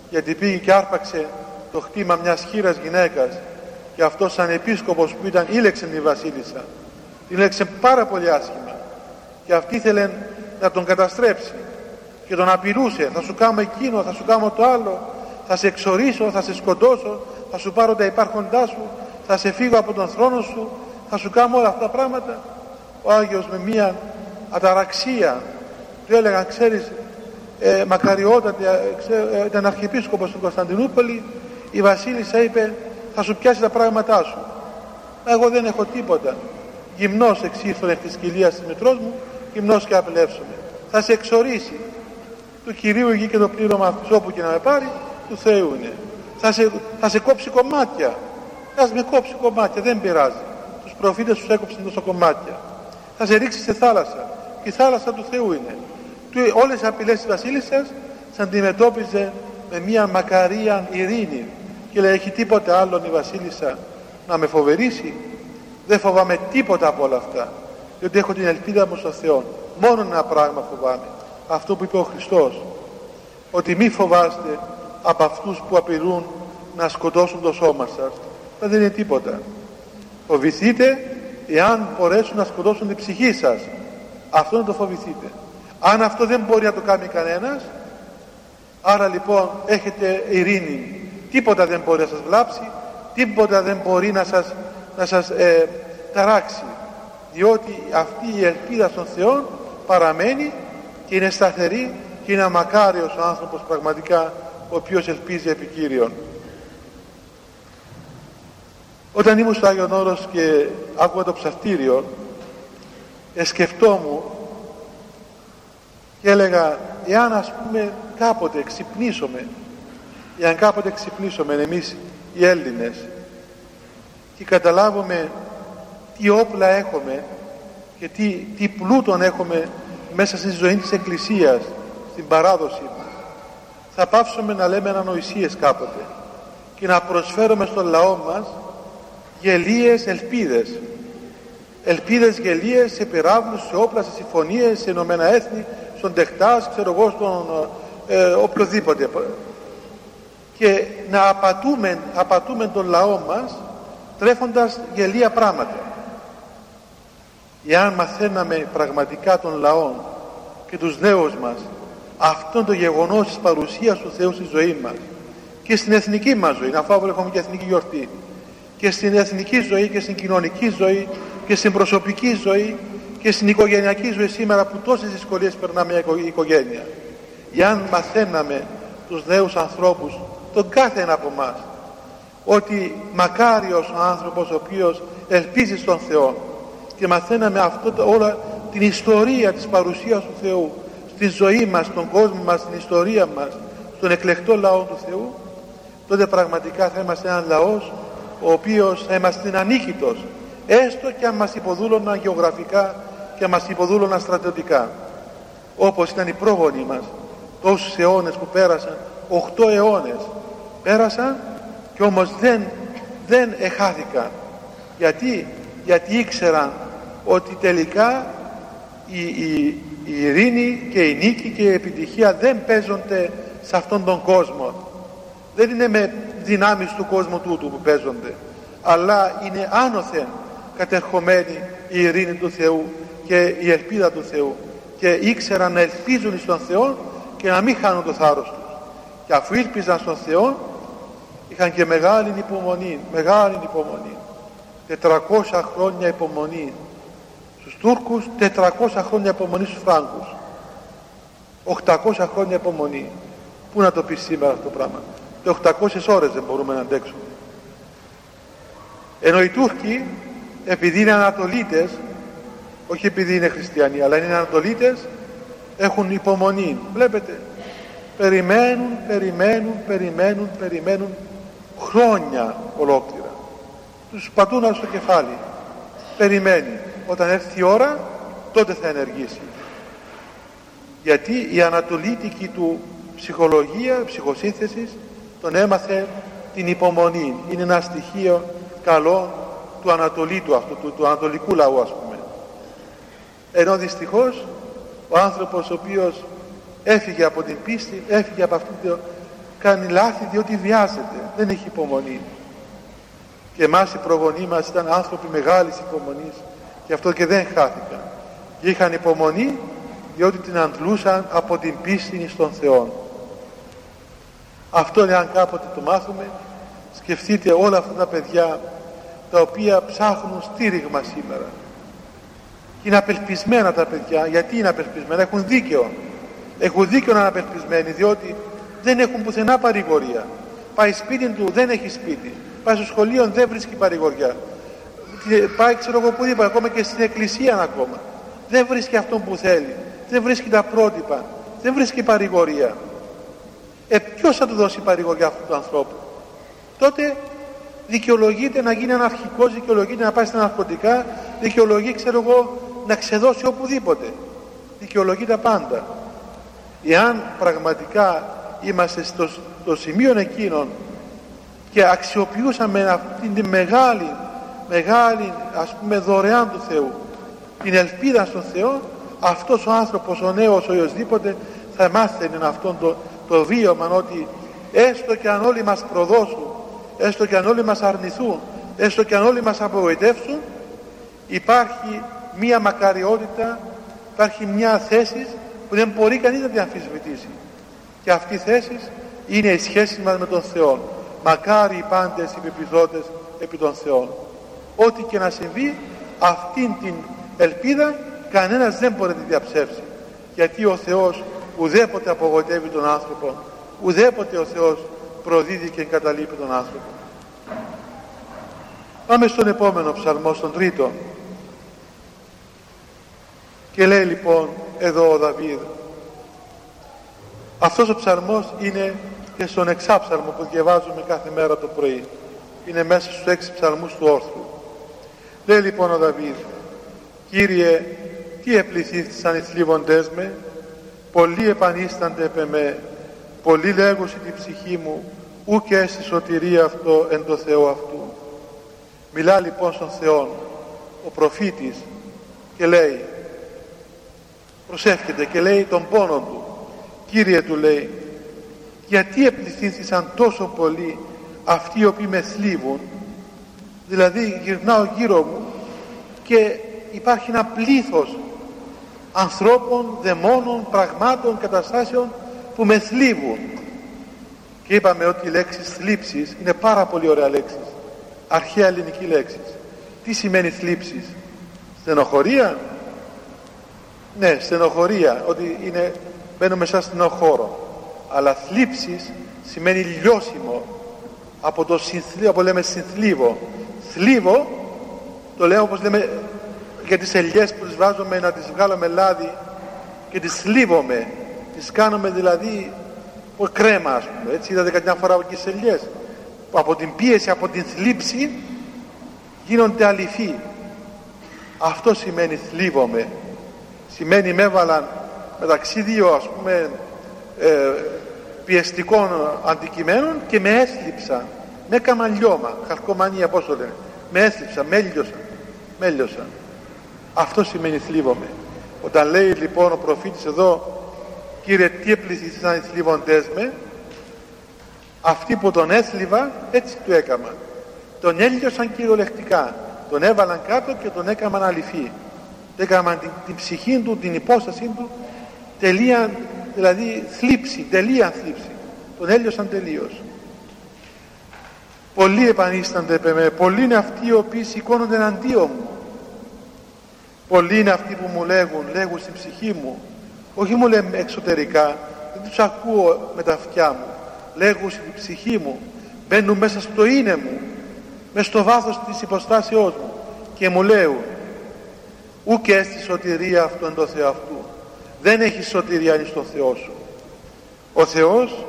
γιατί πήγε και άρπαξε το χτήμα μιας χείρας γυναίκας και αυτός σαν επίσκοπος που ήταν ήλεξε τη βασίλισσα. Ήλεξε πάρα πολύ άσχημα. Και αυτή ήθελε να τον καταστρέψει και τον απειλούσε θα σου κάνω εκείνο, θα σου κάνω το άλλο. Θα σε εξορίσω, θα σε σκοτώσω. Θα σου πάρω τα υπάρχοντά σου θα σε φύγω από τον θρόνο σου θα σου κάνω όλα αυτά τα πράγματα. Ο Άγιος με μία αταραξία του έλεγαν ξέρεις ε, μακαριότατη ε, ήταν αρχιεπίσκοπος του Κωνσταντινούπολη. Η βασίλισσα είπε θα σου πιάσει τα πράγματά σου εγώ δεν έχω τίποτα. Γυμνός εξήρθον εκ της κοιλίας της μητρός μου γυμνός και απελεύσομαι θα σε εξορίσει. Του Κυρίου γη και το πλήρωμα αυτός όπου και να με πάρει του Θεού είναι. Θα σε, θα σε κόψει κομμάτια θα με κόψει κομμάτια δεν πειράζει. Τους προφήτες τους έκοψαν τόσο κομμάτια. Θα σε ρίξει στη θάλασσα. Και η θάλασσα του Θεού είναι. Του, όλες οι απειλές της βασίλισσας σε αντιμετώπιζε με μια μακαρία ειρήνη. Και λέει έχει τίποτε άλλο η βασίλισσα να με φοβερήσει; Δεν φοβάμαι τίποτα από όλα αυτά διότι έχω την ελπίδα μου στον Θεό μόνο ένα πράγμα φοβάμαι. Αυτό που είπε ο Χριστός ότι μη φοβάστε από αυτούς που απειλούν να σκοτώσουν το σώμα σας δεν είναι τίποτα. Φοβηθείτε εάν μπορέσουν να σκοτώσουν την ψυχή σας. Αυτό να το φοβηθείτε. Αν αυτό δεν μπορεί να το κάνει κανένας άρα λοιπόν έχετε ειρήνη. Τίποτα δεν μπορεί να σας βλάψει τίποτα δεν μπορεί να σας, να σας ε, ταράξει. Διότι αυτή η ελπίδα στον Θεό παραμένει και είναι σταθερή και είναι αμακάριος ο άνθρωπος πραγματικά ο οποίος ελπίζει επί Κύριον. Όταν ήμουν στο Άγιον Όρος και άκουγα το ψαυτήριο εσκεφτόμουν και έλεγα εάν ας πούμε κάποτε ξυπνήσουμε εάν κάποτε ξυπνήσουμε εμείς οι Έλληνες και καταλάβουμε τι όπλα έχουμε και τι, τι πλούτον έχουμε μέσα στη ζωή της Εκκλησίας στην παράδοση μας θα πάψουμε να λέμε ανανοησίες κάποτε και να προσφέρουμε στον λαό μας γελίες ελπίδες ελπίδες γελίες σε πυράβλους, σε όπλα, σε συμφωνίες, σε Ηνωμένα Έθνη, στον Τεχτάς, ξέρω εγώ, στον ε, οποιοδήποτε. Και να απατούμε, απατούμε τον λαό μας τρέφοντας γελία πράγματα. Εάν μαθαίναμε πραγματικά τον λαό και τους νέους μας αυτόν το γεγονός της παρουσίας του Θεού στη ζωή μας και στην εθνική μας ζωή, αφού αύριο έχουμε και εθνική γιορτή και στην εθνική ζωή και στην κοινωνική ζωή και στην προσωπική ζωή και στην οικογενειακή ζωή σήμερα που τόσες δυσκολίες περνάμε μια οικογένεια. Εάν μαθαίναμε τους νέους ανθρώπους τον κάθε ένα από εμάς ότι μακάριος ο άνθρωπος ο οποίος ελπίζει στον Θεό και μαθαίναμε αυτό όλα την ιστορία της παρουσίας του Θεού στη ζωή μας, στον κόσμο μας, στην ιστορία μας στον εκλεκτό λαό του Θεού τότε πραγματικά θα είμαστε ένα λαός ο οποίος θα είμαστε ανίκητος έστω και αν μας υποδούλωναν γεωγραφικά και μας υποδούλωναν στρατιωτικά. Όπως ήταν οι πρόγονοι μας τόσους αιώνες που πέρασαν 8 αιώνες πέρασαν και όμως δεν, δεν εχάθηκαν. Γιατί, γιατί ήξεραν ότι τελικά η, η, η ειρήνη και η νίκη και η επιτυχία δεν παίζονται σε αυτόν τον κόσμο δεν είναι με δυνάμεις του κόσμου τούτου που παίζονται αλλά είναι άνωθεν κατερχομένη η ειρήνη του Θεού και η ελπίδα του Θεού και ήξεραν να ελπίζουν στον Θεό και να μην χάνουν το θάρρος τους. Και αφού ήλπιζαν στον Θεό είχαν και μεγάλη υπομονή μεγάλη υπομονή. 400 χρόνια υπομονή στους Τούρκους 400 χρόνια υπομονή στους Φράγκους. 800 χρόνια υπομονή. Πού να το πεις σήμερα αυτό το πράγμα; Και 800 ώρες δεν μπορούμε να αντέξουμε. Ενώ οι Τούρκοι επειδή είναι Ανατολίτες όχι επειδή είναι χριστιανοί αλλά είναι Ανατολίτες έχουν υπομονή. Βλέπετε περιμένουν, περιμένουν, περιμένουν, περιμένουν χρόνια ολόκληρα. Τους πατούν στο κεφάλι. Περιμένει. Όταν έρθει η ώρα τότε θα ενεργήσει. Γιατί η ανατολίτικη του ψυχολογία, ψυχοσύνθεσης τον έμαθε την υπομονή. Είναι ένα στοιχείο καλό του Ανατολίτου αυτού, του, του Ανατολικού λαού ας πούμε. Ενώ δυστυχώς ο άνθρωπος ο οποίος έφυγε από την πίστη έφυγε από αυτό το κάνει λάθη διότι βιάζεται δεν έχει υπομονή. Και εμάς οι προγονείς μας ήταν άνθρωποι μεγάλης υπομονής και αυτό και δεν χάθηκαν. Και είχαν υπομονή διότι την αντλούσαν από την πίστη στον Θεό αυτό εάν κάποτε το μάθουμε σκεφτείτε όλα αυτά τα παιδιά τα οποία ψάχνουν στήριγμα σήμερα. Και είναι απελπισμένα τα παιδιά. Γιατί είναι απελπισμένα; Έχουν δίκαιο έχουν δίκαιο να είναι απελπισμένοι διότι δεν έχουν πουθενά παρηγορία. Πάει σπίτι του δεν έχει σπίτι. Πάει στο σχολείο δεν βρίσκει παρηγοριά. Πάει ξέρω εγώ που είπα ακόμα και στην εκκλησία ακόμα. Δεν βρίσκει αυτό που θέλει. Δεν βρίσκει τα πρότυπα. Δεν βρίσκει παρηγορία ε ποιος θα του δώσει παρηγοριά αυτούς τους ανθρώπους; Τότε δικαιολογείται να γίνει αναρχικός δικαιολογείται να πάει στα ναρκωτικά δικαιολογεί ξέρω εγώ να ξεδώσει οπουδήποτε. Δικαιολογεί τα πάντα. Εάν πραγματικά είμαστε στο, στο σημείο εκείνον και αξιοποιούσαμε αυτήν τη μεγάλη μεγάλη ας πούμε δωρεάν του Θεού την ελπίδα στον Θεό αυτός ο άνθρωπος ο νέος ο οποιοσδήποτε θα μάθαινε αυτόν το, το βίωμα ότι έστω και αν όλοι μας προδώσουν έστω και αν όλοι μας αρνηθούν έστω και αν όλοι μας απογοητεύσουν υπάρχει μία μακαριότητα υπάρχει μία θέση που δεν μπορεί κανείς να την αμφισβητήσει. Και αυτή η θέση είναι η σχέση μας με τον Θεό. Μακάρι οι πάντες οι πεπιθώτες επί των Θεών. Ό,τι και να συμβεί αυτήν την ελπίδα κανένας δεν μπορεί να τη διαψεύσει. Γιατί ο Θεός ουδέποτε απογοητεύει τον άνθρωπο ουδέποτε ο Θεός προδίδει και εγκαταλείπει τον άνθρωπο. Πάμε στον επόμενο ψαλμό στον τρίτο. Και λέει λοιπόν εδώ ο Δαβίδ αυτός ο ψαλμός είναι και στον εξάψαλμο που διαβάζουμε κάθε μέρα το πρωί. Είναι μέσα στους έξι ψαλμούς του όρθου. Λέει λοιπόν ο Δαβίδ Κύριε τι επληθύθησαν οι θλίβοντές με; Πολλοί επανίστανται επ' εμέ πολλοί λέγουσι την ψυχή μου ου και στη σωτηρία αυτό εν το Θεό αυτού. Μιλά λοιπόν στον Θεό ο προφήτης και λέει προσεύχεται και λέει τον πόνο του. Κύριε του λέει γιατί επληθύνθησαν τόσο πολύ αυτοί οι οποίοι με θλίβουν; Δηλαδή γυρνάω γύρω μου και υπάρχει ένα πλήθος ανθρώπων, δαιμόνων, πραγμάτων, καταστάσεων που με θλίβουν. Και είπαμε ότι η λέξη θλίψης είναι πάρα πολύ ωραία λέξη αρχαία ελληνική λέξη. Τι σημαίνει θλίψης στενοχωρία; Ναι στενοχωρία ότι είναι μπαίνουμε σαν στενοχώρο. Αλλά θλίψης σημαίνει λιώσιμο. Από το συνθλίβο, από λέμε συνθλίβο. Θλίβο το λέω όπως λέμε για τις ελιές που τις βάζουμε να τις βγάλουμε λάδι και τις λίβουμε τις κάνουμε δηλαδή κρέμα ας πούμε. Έτσι είδατε καμιά φορά και τις ελιές. Από την πίεση, από την θλίψη γίνονται αληθοί αυτό σημαίνει θλίβομαι. Σημαίνει με έβαλαν μεταξύ δύο ας πούμε ε, πιεστικών αντικειμένων και με έθλιψαν με καμαλιώμα, χαρκομανία πώς το λένε. Με έθλιψαν, με έλειωσαν αυτό σημαίνει θλίβομαι. Όταν λέει λοιπόν ο προφήτης εδώ Κύριε τι επληθύσαν οι θλίβοντές με; Αυτοί που τον έθλιβα έτσι του έκαμα τον έλειωσαν κυριολεκτικά. Τον έβαλαν κάτω και τον έκαναν αληθή. Έκαναν την, την ψυχή του, την υπόστασή του τελεία δηλαδή θλίψη, τελεία θλίψη. Τον έλειωσαν τελείως. Πολλοί επανίστανται επ' με πολλοί είναι αυτοί οι οποίοι σηκώνονται εναντίον μου πολλοί είναι αυτοί που μου λέγουν λέγουν στην ψυχή μου όχι μου λένε εξωτερικά δεν τους ακούω με τα αυτιά μου. Λέγουν στην ψυχή μου μπαίνουν μέσα στο είναι μου μέσα στο βάθος της υποστάσεώς μου και μου λέγουν ου και στη σωτηρία αυτόν το Θεό αυτού. Δεν έχει σωτηρία εις τον Θεό σου. Ο Θεός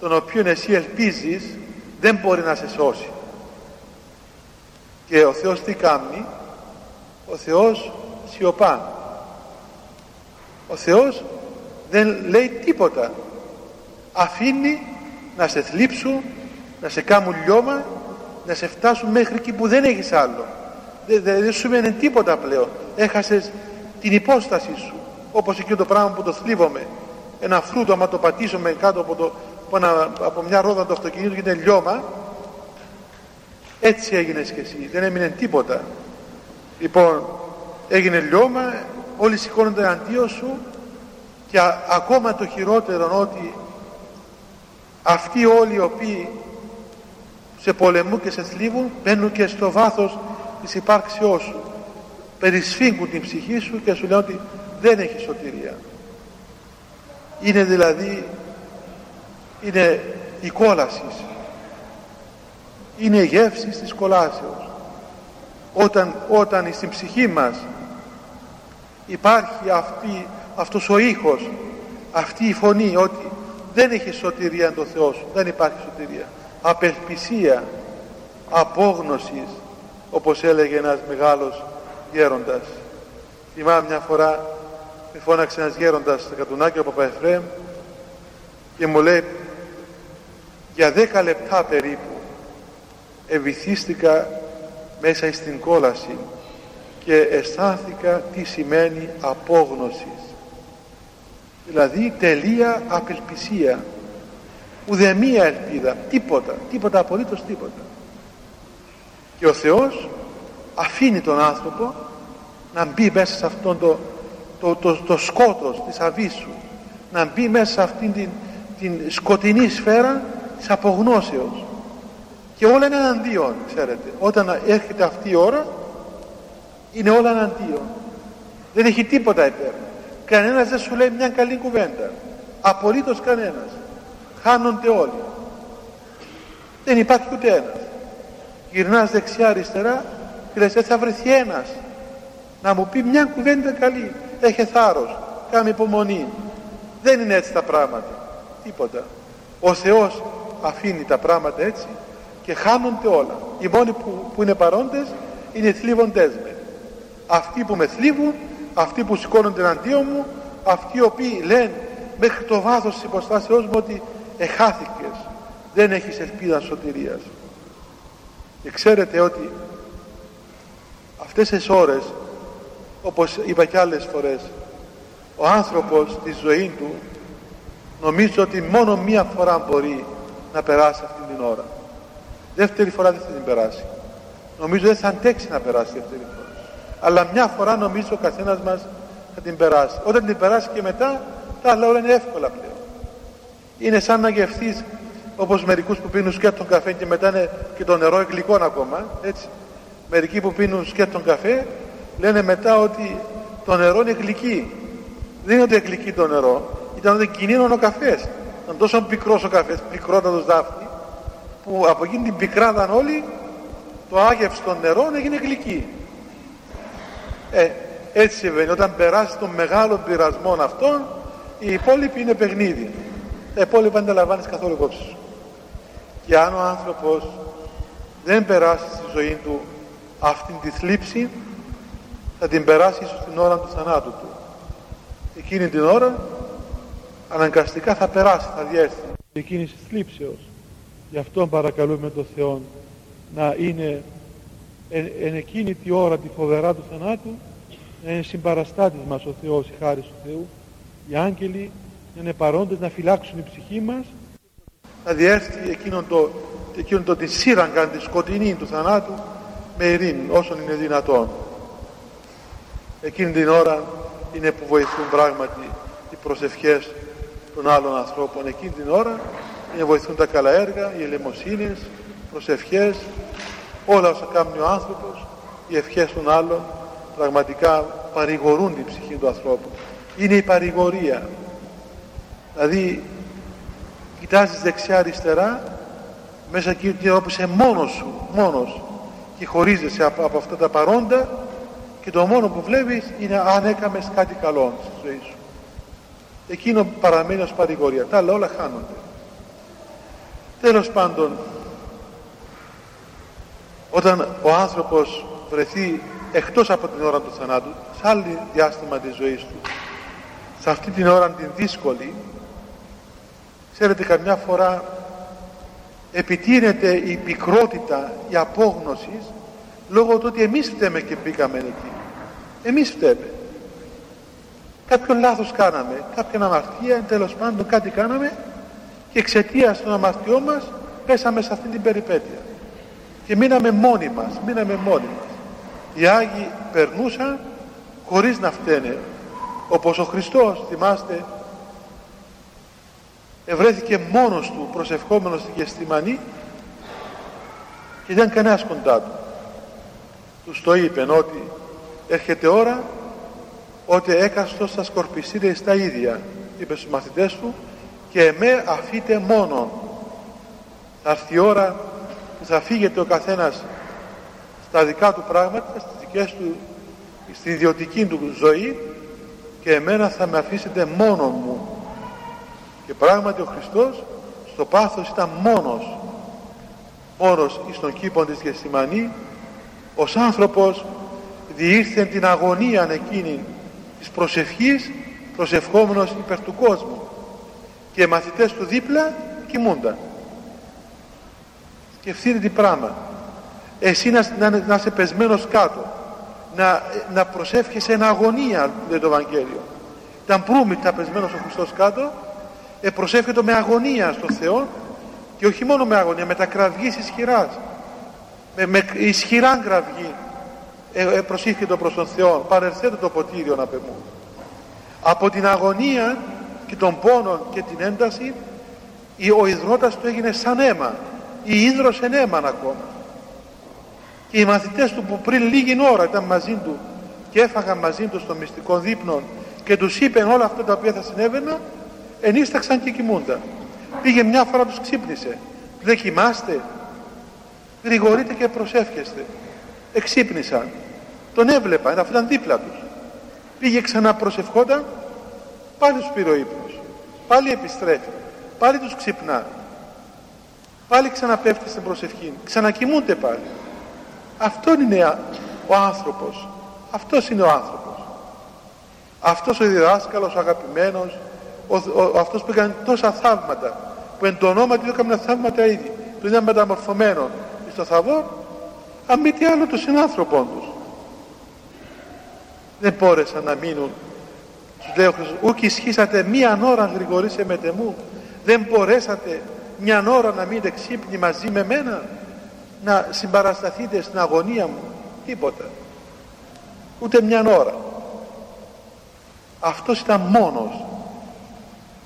τον οποίον εσύ ελπίζεις δεν μπορεί να σε σώσει. Και ο Θεός τι κάνει; Ο Θεός σιωπά. Ο Θεός δεν λέει τίποτα. Αφήνει να σε θλίψουν να σε κάνουν λιώμα να σε φτάσουν μέχρι εκεί που δεν έχεις άλλο. Δεν, δεν, σου μένει τίποτα πλέον. Έχασες την υπόσταση σου όπως εκεί το πράγμα που το θλίβομαι. Ένα φρούτο άμα το πατήσουμε κάτω από, το, από, ένα, από μια ρόδα του αυτοκινήτου γίνεται λιώμα έτσι έγινες και εσύ. Δεν έμεινε τίποτα λοιπόν έγινε λιώμα όλοι σηκώνονται αντίο σου και ακόμα το χειρότερο ότι αυτοί όλοι οι οποίοι σε πολεμούν και σε θλίβουν μπαίνουν και στο βάθος της υπάρξεώς σου. Περισφίγγουν την ψυχή σου και σου λένε ότι δεν έχεις σωτηρία. Είναι δηλαδή είναι η κόλασης. Είναι η γεύση της κολάσεως όταν, όταν στην ψυχή μας υπάρχει αυτή, αυτός ο ήχος αυτή η φωνή ότι δεν έχει σωτηρία το Θεό σου δεν υπάρχει σωτηρία. Απελπισία απόγνωσης όπως έλεγε ένας μεγάλος γέροντας. Θυμάμαι μια φορά με φώναξε ένας γέροντας στο κατουνάκι ο Παπαεφρέμ και μου λέει για δέκα λεπτά περίπου ευηθίστηκα μέσα στην κόλαση και αισθάνθηκα τι σημαίνει απόγνωση. Δηλαδή τελεία απελπισία ουδεμία ελπίδα τίποτα, τίποτα απολύτως τίποτα. Και ο Θεός αφήνει τον άνθρωπο να μπει μέσα σε αυτόν το, το, το, το σκότος της αβύσσου να μπει μέσα σε αυτήν την, την σκοτεινή σφαίρα της απογνώσεως και όλα είναι εναντίον ξέρετε. Όταν έρχεται αυτή η ώρα είναι όλα εναντίον. Δεν έχει τίποτα υπέρ κανένας δεν σου λέει μια καλή κουβέντα. Απολύτως κανένας. Χάνονται όλοι. Δεν υπάρχει ούτε ένας. Γυρνάς δεξιά αριστερά και λες θα βρεθεί ένας να μου πει μια κουβέντα καλή. Έχει θάρρος, κάνει υπομονή δεν είναι έτσι τα πράγματα. Τίποτα. Ο Θεός αφήνει τα πράγματα έτσι και χάνονται όλα. Οι μόνοι που, που είναι παρόντες είναι οι θλίβοντές με. Αυτοί που με θλίβουν αυτοί που σηκώνονται εναντίον μου αυτοί οι οποίοι λένε μέχρι το βάθος της υποστάσεώς μου ότι εχάθηκες δεν έχεις ελπίδα σωτηρίας και ξέρετε ότι αυτές τις ώρες όπως είπα και άλλες φορές ο άνθρωπος στη ζωή του νομίζω ότι μόνο μία φορά μπορεί να περάσει αυτή την ώρα δεύτερη φορά δεν θα την περάσει. Νομίζω δεν θα αντέξει να περάσει δεύτερη φορά. Αλλά μια φορά νομίζω ο καθένας μας θα την περάσει. Όταν την περάσει και μετά τα άλλα όλα είναι εύκολα πλέον. Είναι σαν να γευθείς όπως μερικούς που πίνουν σκέτον καφέ και μετά είναι και το νερό γλυκό ακόμα έτσι. Μερικοί που πίνουν σκέτον καφέ λένε μετά ότι το νερό είναι γλυκý δεν είναι ότι γλυκý το νερό ήταν ότι κινήνων ο καφές. Ήταν τόσο πικρός ο καφές πικρότατος δάφνης που από εκείνη την πικράδαν όλοι το άγευση των νερών έγινε γλυκή. Ε, έτσι συμβαίνει. Όταν περάσει τον μεγάλο πειρασμό αυτών οι υπόλοιποι είναι παιχνίδι. Τα υπόλοιπα δεν τα λαμβάνεις καθόλου υπόψη σου. Και αν ο άνθρωπος δεν περάσει στη ζωή του αυτήν τη θλίψη θα την περάσει ίσως την ώρα του θανάτου του. Εκείνη την ώρα αναγκαστικά θα περάσει, θα διέρθει. Εκείνης τη θλίψεως γι' αυτό παρακαλούμε τον Θεό να είναι εν, εν εκείνη τη ώρα τη φοβερά του θανάτου να είναι συμπαραστάτης μας ο Θεός η χάρη του Θεού. Οι άγγελοι να είναι παρόντες να φυλάξουν η ψυχή μας. Θα διέρθει εκείνον το, εκείνον το τη σύραγγα τη σκοτεινή του θανάτου με ειρήνη όσον είναι δυνατόν. Εκείνη την ώρα είναι που βοηθούν πράγματι οι προσευχές των άλλων ανθρώπων. Εκείνη την ώρα είναι βοηθούν τα καλά έργα, οι ελεμοσύνες, προσευχές όλα όσα κάνει ο άνθρωπος οι ευχές των άλλων πραγματικά παρηγορούν την ψυχή του ανθρώπου. Είναι η παρηγορία. Δηλαδή κοιτάζεις δεξιά αριστερά μέσα εκεί όπου είσαι μόνος σου μόνος και χωρίζεσαι από, από αυτά τα παρόντα και το μόνο που βλέπεις είναι αν έκαμες κάτι καλό στη ζωή σου. Εκείνο παραμένει ως παρηγορία. Τα άλλα όλα χάνονται τέλος πάντων όταν ο άνθρωπος βρεθεί εκτός από την ώρα του θανάτου σε άλλη διάστημα της ζωής του σε αυτή την ώρα την δύσκολη ξέρετε καμιά φορά επιτείνεται η πικρότητα η απόγνωση λόγω του ότι εμείς φταίμε και μπήκαμε εκεί. Εμείς φταίμε. Κάποιο λάθος κάναμε κάποια αμαρτία τέλος πάντων κάτι κάναμε και εξαιτίας των αμαρτιών μας πέσαμε σε αυτή την περιπέτεια. Και μείναμε μόνοι μας μείναμε μόνοι μας. Οι Άγιοι περνούσαν χωρίς να φταίνε όπως ο Χριστός θυμάστε ευρέθηκε μόνος του προσευχόμενος στη Γεστημανή και δεν κανένας κοντά του. Τους το είπε ότι έρχεται ώρα ότι έκαστος θα σκορπιστείτε στα ίδια είπε στους μαθητές του και εμέ αφείτε μόνον. Θα έρθει η ώρα που θα φύγετε ο καθένας στα δικά του πράγματα στις δικές του στην ιδιωτική του ζωή και εμένα θα με αφήσετε μόνο μου. Και πράγματι ο Χριστός στο πάθος ήταν μόνος. Μόνος εις τον κήπο της Γεσημανή ως άνθρωπος διήρθε την αγωνία εκείνη της προσευχής προσευχόμενος υπέρ του κόσμου και οι μαθητές του δίπλα κοιμούνταν. Σκεφτείτε τι πράγμα. Εσύ να, να, να είσαι πεσμένος κάτω. Να, να προσεύχεσαι εν αγωνία λέει το Ευαγγέλιο. Ήταν προύμητα πεσμένος ο Χριστός κάτω. Ε, προσεύχεται με αγωνία στο Θεό. Και όχι μόνο με αγωνία με τα κραυγής ισχυράς. Με, με ισχυρά κραυγή. Ε, ε, προσήχεται προς τον Θεό. Παρερθέτω το ποτήριο να μου από την αγωνία και τον πόνο και την ένταση ο υδρότας του έγινε σαν αίμα. Η υδρος εν αίμα ακόμα. Και οι μαθητές του που πριν λίγη ώρα ήταν μαζί του και έφαγαν μαζί του στο μυστικό δείπνο και τους είπε όλα αυτά τα οποία θα συνέβαιναν ενίσταξαν και κοιμούνταν. Πήγε μια φορά τους ξύπνησε. Δεν κοιμάστε; Γρηγορείτε και προσεύχεστε εξύπνησαν. Τον έβλεπαν αφού ήταν δίπλα τους. Πήγε ξανά προσευχόταν πάλι τους πήρε ο ύπνος. Πάλι επιστρέφει. Πάλι τους ξυπνά. Πάλι ξαναπέφτει στην προσευχή. Ξανακοιμούνται πάλι. Αυτό είναι ο άνθρωπος. Αυτός είναι ο άνθρωπος. Αυτός ο διδάσκαλος ο αγαπημένος ο, ο, αυτός που έκανε τόσα θαύματα που εν το όνομα του έκαμε θαύματα ήδη του ήταν μεταμορφωμένο στο θαβό αν μη τι άλλο το συνάνθρωπό τους. Δεν μπόρεσαν να μείνουν τους λέω ούκ ισχύσατε μία ώρα γρηγορήσε με τεμού δεν μπορέσατε μια ώρα να μείνετε ξύπνοι μαζί με μένα να συμπαρασταθείτε στην αγωνία μου. Τίποτα. Ούτε μια ώρα. Αυτός ήταν μόνος.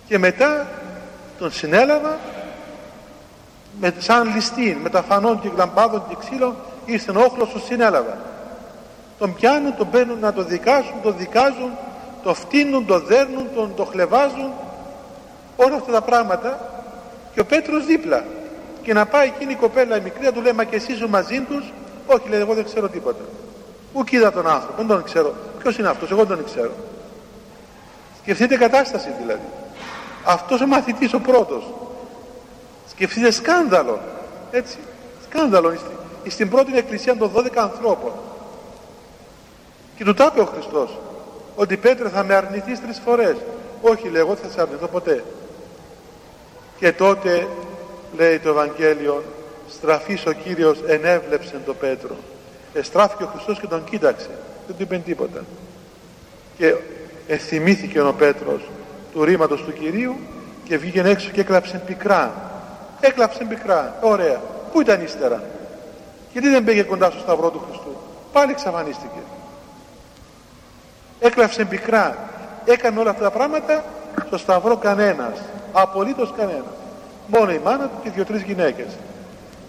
Και μετά τον συνέλαβα με, σαν ληστή με τα φανών και λαμπάδων και ξύλων ήρθε ο όχλος του συνέλαβα. Τον πιάνουν, τον παίρνουν να το δικάσουν τον δικάζουν, το φτύνουν, το δέρνουν τον το χλεβάζουν όλα αυτά τα πράγματα και ο Πέτρος δίπλα και να πάει εκείνη η κοπέλα η μικρή να του λέει μα και εσύ μαζί τους όχι λέει εγώ δεν ξέρω τίποτα Ουκ είδα τον άνθρωπο, δεν τον ξέρω. Ποιος είναι αυτός, εγώ δεν τον ξέρω. Σκεφτείτε κατάσταση δηλαδή. Αυτός ο μαθητής ο πρώτος. Σκεφτείτε σκάνδαλο. Έτσι. Σκάνδαλο στην πρώτη εκκλησία των 12 ανθρώπων. Και του τα ο Χριστός. Ότι Πέτρε θα με αρνηθεί τρεις φορές. Όχι λέει εγώ θα σε αρνηθώ ποτέ. Και τότε λέει το Ευαγγέλιο στραφής ο Κύριος ενέβλεψε τον Πέτρο. Εστράφηκε ο Χριστός και τον κοίταξε. Δεν του είπε τίποτα και εθυμήθηκε ο Πέτρος του ρήματος του Κυρίου και βγήκε έξω και έκλαψε πικρά. Έκλαψε πικρά, ωραία. Πού ήταν ύστερα; Γιατί δεν πήγε κοντά στο σταυρό του Χριστού; Πάλι εξαφανίστηκε έκλαψε πικρά. Έκανε όλα αυτά τα πράγματα στο σταυρό κανένας. Απολύτως κανένας. Μόνο η μάνα του και δύο-τρεις γυναίκες.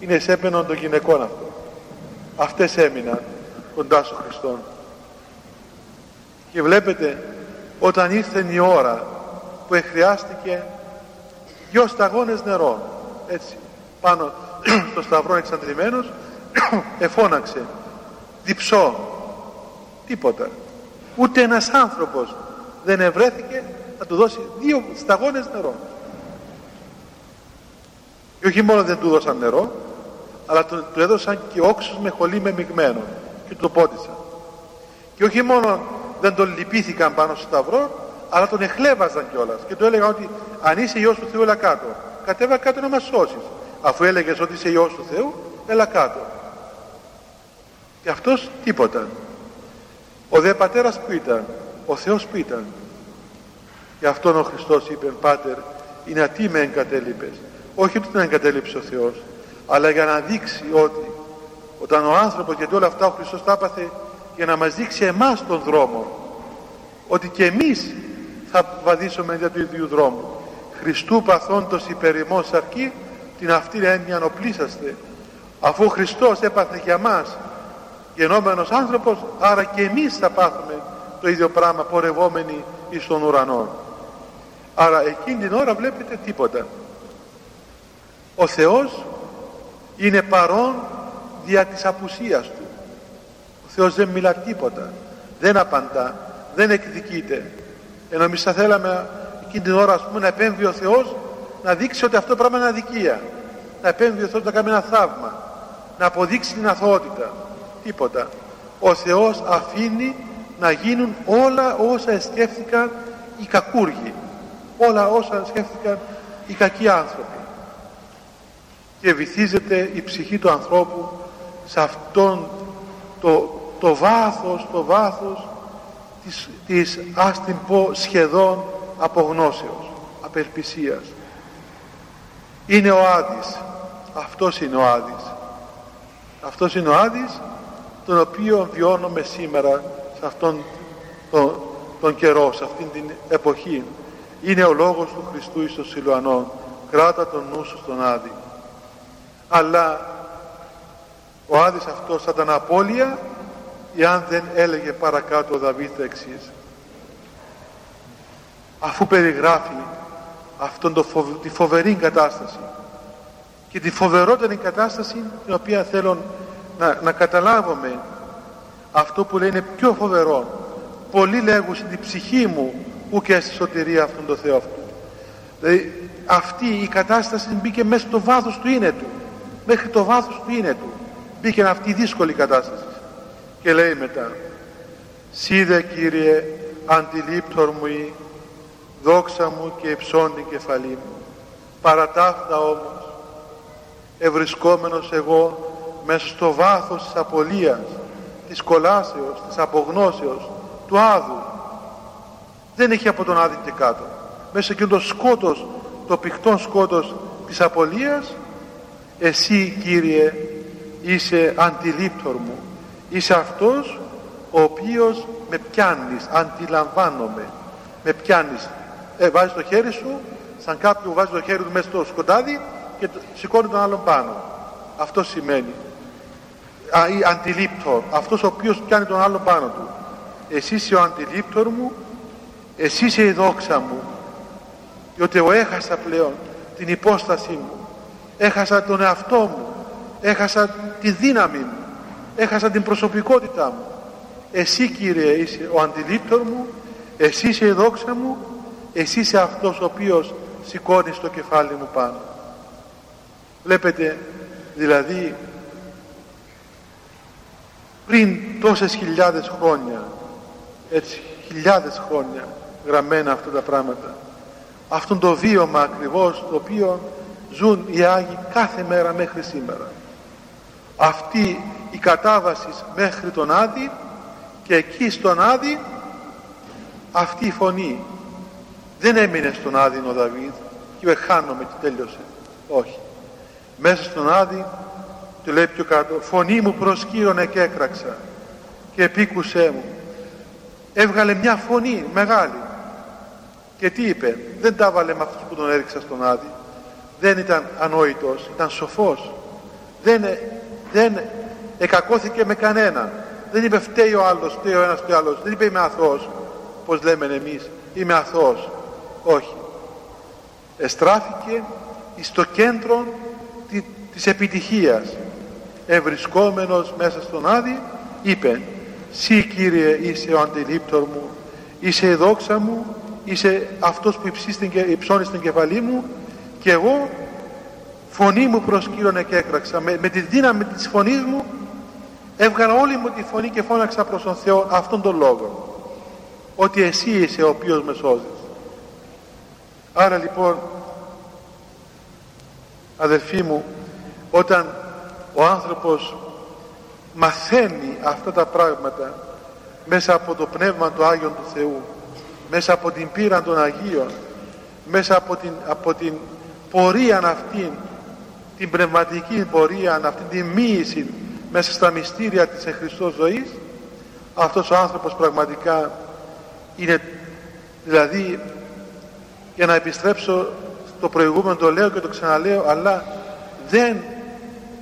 Είναι σέπαινον των γυναικών αυτό. Αυτές έμειναν κοντά στο Χριστό και βλέπετε όταν ήρθε η ώρα που χρειάστηκε δυο σταγόνες νερό έτσι πάνω στο σταυρό εξαντλημένος εφώναξε. Διψώ τίποτα ούτε ένας άνθρωπος δεν ευρέθηκε να του δώσει δύο σταγόνες νερό. Και όχι μόνο δεν του δώσαν νερό αλλά του, του έδωσαν και όξους με χολή με μειγμένο και του το πότισαν. Και όχι μόνο δεν τον λυπήθηκαν πάνω στο σταυρό αλλά τον εχλέβαζαν κιόλας και του έλεγαν ότι αν είσαι Υιός του Θεού έλα κάτω. Κατέβα κάτω να μας σώσεις αφού έλεγες ότι είσαι Υιός του Θεού έλα κάτω. Και αυτός τίποτα ο δε πατέρας που ήταν ο Θεός που ήταν. Και αυτόν ο Χριστός είπε Πάτερ είναι ατί με εγκατέλειπες όχι ότι την εγκατέλειψε ο Θεός αλλά για να δείξει ότι όταν ο άνθρωπος γιατί όλα αυτά ο Χριστός τα έπαθε για να μας δείξει εμάς τον δρόμο ότι και εμείς θα βαδίσουμε για του ίδιου δρόμου. Χριστού παθόντος υπερημός αρκεί την αυτή έννοια οπλίσαστε. Αφού ο Χριστός έπαθε για μας γενόμενος άνθρωπος άρα και εμείς θα πάθουμε το ίδιο πράγμα πορευόμενοι εις τον ουρανό. Άρα εκείνη την ώρα βλέπετε τίποτα. Ο Θεός είναι παρόν δια της απουσίας του. Ο Θεός δεν μιλά τίποτα δεν απαντά δεν εκδικείται. Ενώ εμείς θα θέλαμε εκείνη την ώρα ας πούμε, να επέμβει ο Θεός να δείξει ότι αυτό το πράγμα είναι αδικία. Να επέμβει ο Θεός να κάνει ένα θαύμα να αποδείξει την αθωότητα τίποτα ο Θεός αφήνει να γίνουν όλα όσα σκέφτηκαν οι κακούργοι όλα όσα σκέφτηκαν οι κακοί άνθρωποι και βυθίζεται η ψυχή του ανθρώπου σε αυτόν το, το βάθος, το βάθος της, της ας την πω σχεδόν απογνώσεως, απελπισίας. Είναι ο Άδης. Αυτός είναι ο Άδης. Αυτός είναι ο Άδης τον οποίο βιώνουμε σήμερα σε αυτόν τον, τον καιρό, σε αυτήν την εποχή. Είναι ο λόγος του Χριστού εις τον Σιλουανό. Κράτα τον νου σου στον Άδη. Αλλά ο Άδης αυτός θα ήταν απώλεια εάν δεν έλεγε παρακάτω ο Δαβίδ εξής. Αφού περιγράφει αυτόν το τη φοβερή κατάσταση και τη φοβερότερη κατάσταση την οποία θέλω να, να καταλάβουμε αυτό που λέει είναι πιο φοβερό. Πολλοί λέγουν στην ψυχή μου που και στη σωτηρία αυτόν τον Θεό αυτού δηλαδή αυτή η κατάσταση μπήκε μέσα στο βάθος του είναι του. Μέχρι το βάθος του είναι του. Μπήκε αυτή η δύσκολη κατάσταση. Και λέει μετά Σίδε Κύριε αντιλήπτορ μου η δόξα μου και υψώνει κεφαλή μου. Παρατάφτα όμως ευρισκόμενος εγώ μέσα στο βάθος της απολίας της κολάσεως, της απογνώσεως του άδου. Δεν έχει από τον άδη και κάτω. Μέσα και το σκότος το πηχτό σκότος της απολίας εσύ Κύριε είσαι αντιλήπτορ μου. Είσαι αυτός ο οποίος με πιάνεις αντιλαμβάνομαι. Με πιάνεις. Ε, βάζεις το χέρι σου σαν κάποιον που βάζει το χέρι του μέσα στο σκοτάδι και σηκώνει τον άλλον πάνω. Αυτό σημαίνει α, ή αντιλήπτορ αυτός ο οποίος πιάνει τον άλλον πάνω του. Εσύ είσαι ο αντιλήπτορ μου εσύ είσαι η δόξα μου διότι εγώ έχασα πλέον την υπόστασή μου. Έχασα τον εαυτό μου έχασα τη δύναμη μου έχασα την προσωπικότητά μου. Εσύ Κύριε είσαι ο αντιλήπτορ μου εσύ είσαι η δόξα μου εσύ είσαι αυτός ο οποίος σηκώνει το κεφάλι μου πάνω βλέπετε δηλαδή πριν τόσες χιλιάδες χρόνια έτσι χιλιάδες χρόνια γραμμένα αυτά τα πράγματα. Αυτόν το βίωμα ακριβώς το οποίο ζουν οι Άγιοι κάθε μέρα μέχρι σήμερα. Αυτή η κατάβαση μέχρι τον Άδη και εκεί στον Άδη αυτή η φωνή. Δεν έμεινε στον Άδη ο Δαβίδ και είπε χάνομαι και τέλειωσε όχι. Μέσα στον Άδη του λέει πιο κάτω φωνή μου προσκύρωνε και έκραξα και επίκουσέ μου. Έβγαλε μια φωνή μεγάλη και τι είπε δεν τα βάλε με αυτούς που τον έριξα στον Άδη. Δεν ήταν ανόητος ήταν σοφός. Δεν, δεν εκακώθηκε με κανένα δεν είπε φταίει ο άλλος φταίει ο ένας φταίει ο άλλος δεν είπε είμαι αθώος πως λέμε εμείς είμαι αθώος όχι. Εστράφηκε στο κέντρο της επιτυχίας ευρισκόμενος μέσα στον Άδη είπε «Συ Κύριε είσαι ο αντιλήπτορ μου, είσαι η δόξα μου, είσαι αυτός που υψώνεις στην κεφαλή μου και εγώ φωνή μου προσκύρωνε και έκραξα με, με τη δύναμη της φωνής μου έβγαλα όλη μου τη φωνή και φώναξα προς τον Θεό αυτόν τον λόγο ότι εσύ είσαι ο οποίος με σώζεις άρα λοιπόν αδελφοί μου όταν ο άνθρωπος μαθαίνει αυτά τα πράγματα μέσα από το Πνεύμα του Άγιον του Θεού μέσα από την πείρα των Αγίων μέσα από την, από την πορεία αυτή την πνευματική πορεία αυτή την μοίηση μέσα στα μυστήρια της εν ζωής αυτός ο άνθρωπος πραγματικά είναι δηλαδή για να επιστρέψω το προηγούμενο το λέω και το ξαναλέω αλλά δεν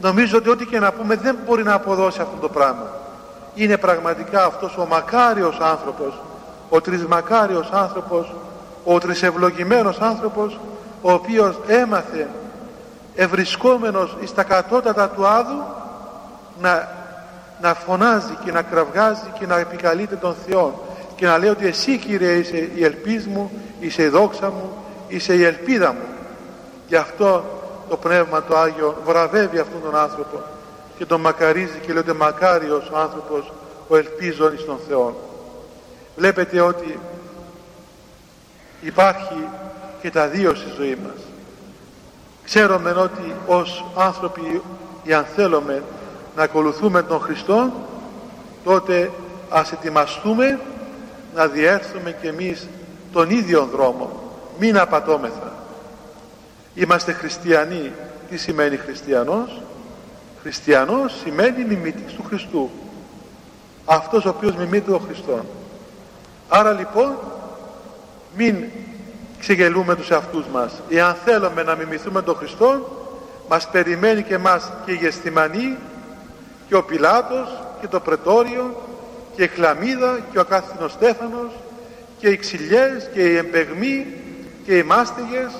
νομίζω ότι ό,τι και να πούμε δεν μπορεί να αποδώσει αυτό το πράγμα είναι πραγματικά αυτός ο μακάριος άνθρωπος ο τρισμακάριος άνθρωπος ο τρισευλογημένος άνθρωπος ο οποίος έμαθε ευρισκόμενος στα κατώτατα του Άδου να, να φωνάζει και να κραυγάζει και να επικαλείται τον Θεό και να λέει ότι εσύ Κύριε είσαι η ελπίς μου, είσαι η δόξα μου, είσαι η ελπίδα μου. Γι' αυτό το Πνεύμα το Άγιο βραβεύει αυτόν τον άνθρωπο και τον μακαρίζει και λέει ότι μακάριος ο άνθρωπος ο ελπίζων εις τον Θεό. Βλέπετε ότι υπάρχει και τα δύο στη ζωή μας. Ξέρουμε ότι ως άνθρωποι ή αν θέλουμε να ακολουθούμε τον Χριστό τότε ας ετοιμαστούμε να διέρθουμε και εμείς τον ίδιο δρόμο μην απατώμεθα είμαστε χριστιανοί. Τι σημαίνει χριστιανός; Χριστιανός σημαίνει μιμητής του Χριστού. Αυτός ο οποίος μιμείται τον Χριστό άρα λοιπόν μην ξεγελούμε τους εαυτούς μας. Εάν θέλουμε να μιμηθούμε τον Χριστό μας περιμένει και μας και η Γεστημανή και ο Πιλάτος και το Πρετόριο και η Χλαμίδα και ο Κάθινος Στέφανος και οι ξυλιές και οι εμπεγμοί και οι μάστιγες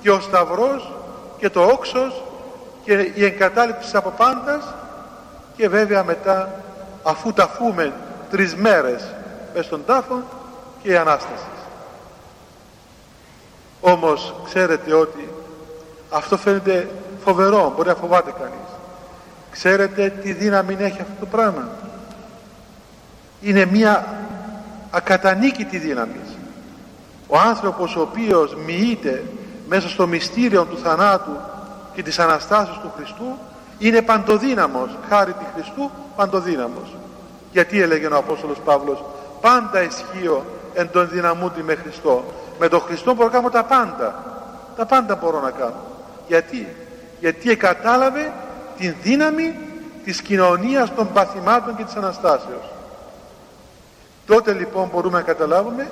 και ο Σταυρός και το όξος και η εγκατάλειψη από πάντας και βέβαια μετά αφού ταφούμε τρεις μέρες μες στον τάφο και η Ανάσταση. Όμως ξέρετε ότι αυτό φαίνεται φοβερό, μπορεί να φοβάται κανείς. Ξέρετε τι δύναμη έχει αυτό το πράγμα. Είναι μια ακατανίκητη δύναμη. Ο άνθρωπος ο οποίος μοιείται μέσα στο μυστήριο του θανάτου και της Αναστάσεως του Χριστού είναι παντοδύναμος, χάρη τη Χριστού παντοδύναμος. Γιατί έλεγε ο Απόστολος Παύλος πάντα ισχύω εν τον δυναμούτη με Χριστό. Με τον Χριστό μπορώ να κάνω τα πάντα. Τα πάντα μπορώ να κάνω. Γιατί, γιατί κατάλαβε την δύναμη της κοινωνίας των παθημάτων και της Αναστάσεως. Τότε λοιπόν μπορούμε να καταλάβουμε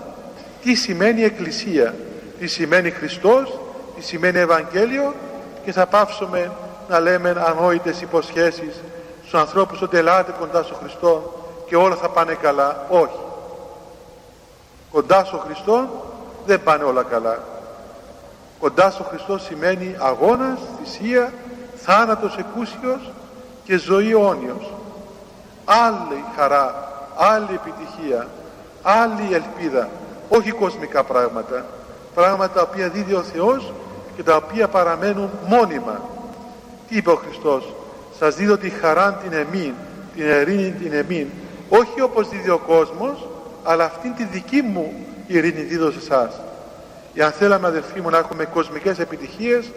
τι σημαίνει Εκκλησία, τι σημαίνει Χριστός, τι σημαίνει Ευαγγέλιο και θα πάψουμε να λέμε ανόητες υποσχέσεις στους ανθρώπους ότι ελάτε κοντά στο Χριστό και όλα θα πάνε καλά. Όχι. Κοντά στο Χριστό δεν πάνε όλα καλά. Κοντά στο Χριστό σημαίνει αγώνας, θυσία, θάνατος εκούσιος και ζωή αιώνιος. Άλλη χαρά, άλλη επιτυχία, άλλη ελπίδα, όχι κοσμικά πράγματα, πράγματα τα οποία δίδει ο Θεός και τα οποία παραμένουν μόνιμα. Τι είπε ο Χριστός, σας δίδω τη χαρά την εμήν, την ειρήνη την εμήν, όχι όπως δίδει ο κόσμος, αλλά αυτήν τη δική μου ειρήνη δίδω σε εσάς. Εάν θέλαμε αδελφοί μου να έχουμε κοσμικές επιτυχίες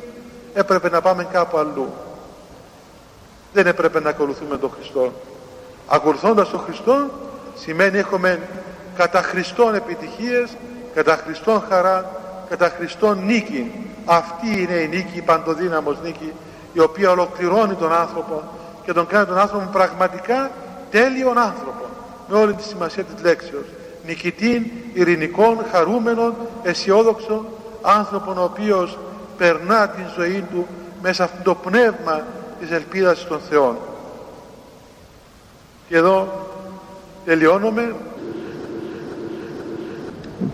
έπρεπε να πάμε κάπου αλλού. Δεν έπρεπε να ακολουθούμε τον Χριστό. Ακολουθώντας τον Χριστό σημαίνει έχουμε κατά Χριστόν επιτυχίες, κατά Χριστόν χαρά, κατά Χριστόν νίκη. Αυτή είναι η νίκη, η παντοδύναμος νίκη, η οποία ολοκληρώνει τον άνθρωπο και τον κάνει τον άνθρωπο πραγματικά τέλειον άνθρωπο, με όλη τη σημασία της λέξεως νικητήν, ειρηνικών, χαρούμενων, αισιόδοξων, άνθρωπον ο οποίος περνά την ζωή του μέσα αυτό το πνεύμα της ελπίδας των Θεών. Και εδώ τελειώνουμε.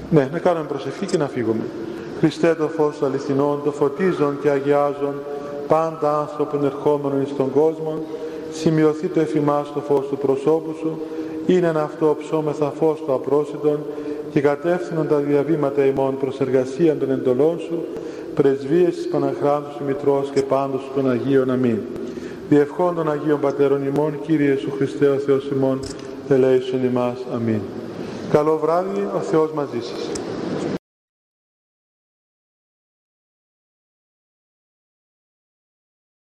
Ναι, να κάνουμε προσευχή και να φύγουμε. Χριστέ το φως του αληθινών, το φωτίζον και αγιάζον πάντα άνθρωπον ερχόμενον εις τον κόσμο, σημειωθεί το εφημάς το φως του προσώπου σου, είναι ένα αυτό ψώμεθα φως το απρόσιτον και κατεύθυνον τα διαβήματα ημών προς εργασία των εντολών σου, πρεσβείες της Παναχράντου σου Μητρός και πάντως των Αγίων Αμήν. Διευχών των Αγίων Πατέρων ημών, Κύριε Ιησού Χριστέ ο Θεός ημών, ελέησον ημάς. Αμήν. Καλό βράδυ, ο Θεός μαζί σας.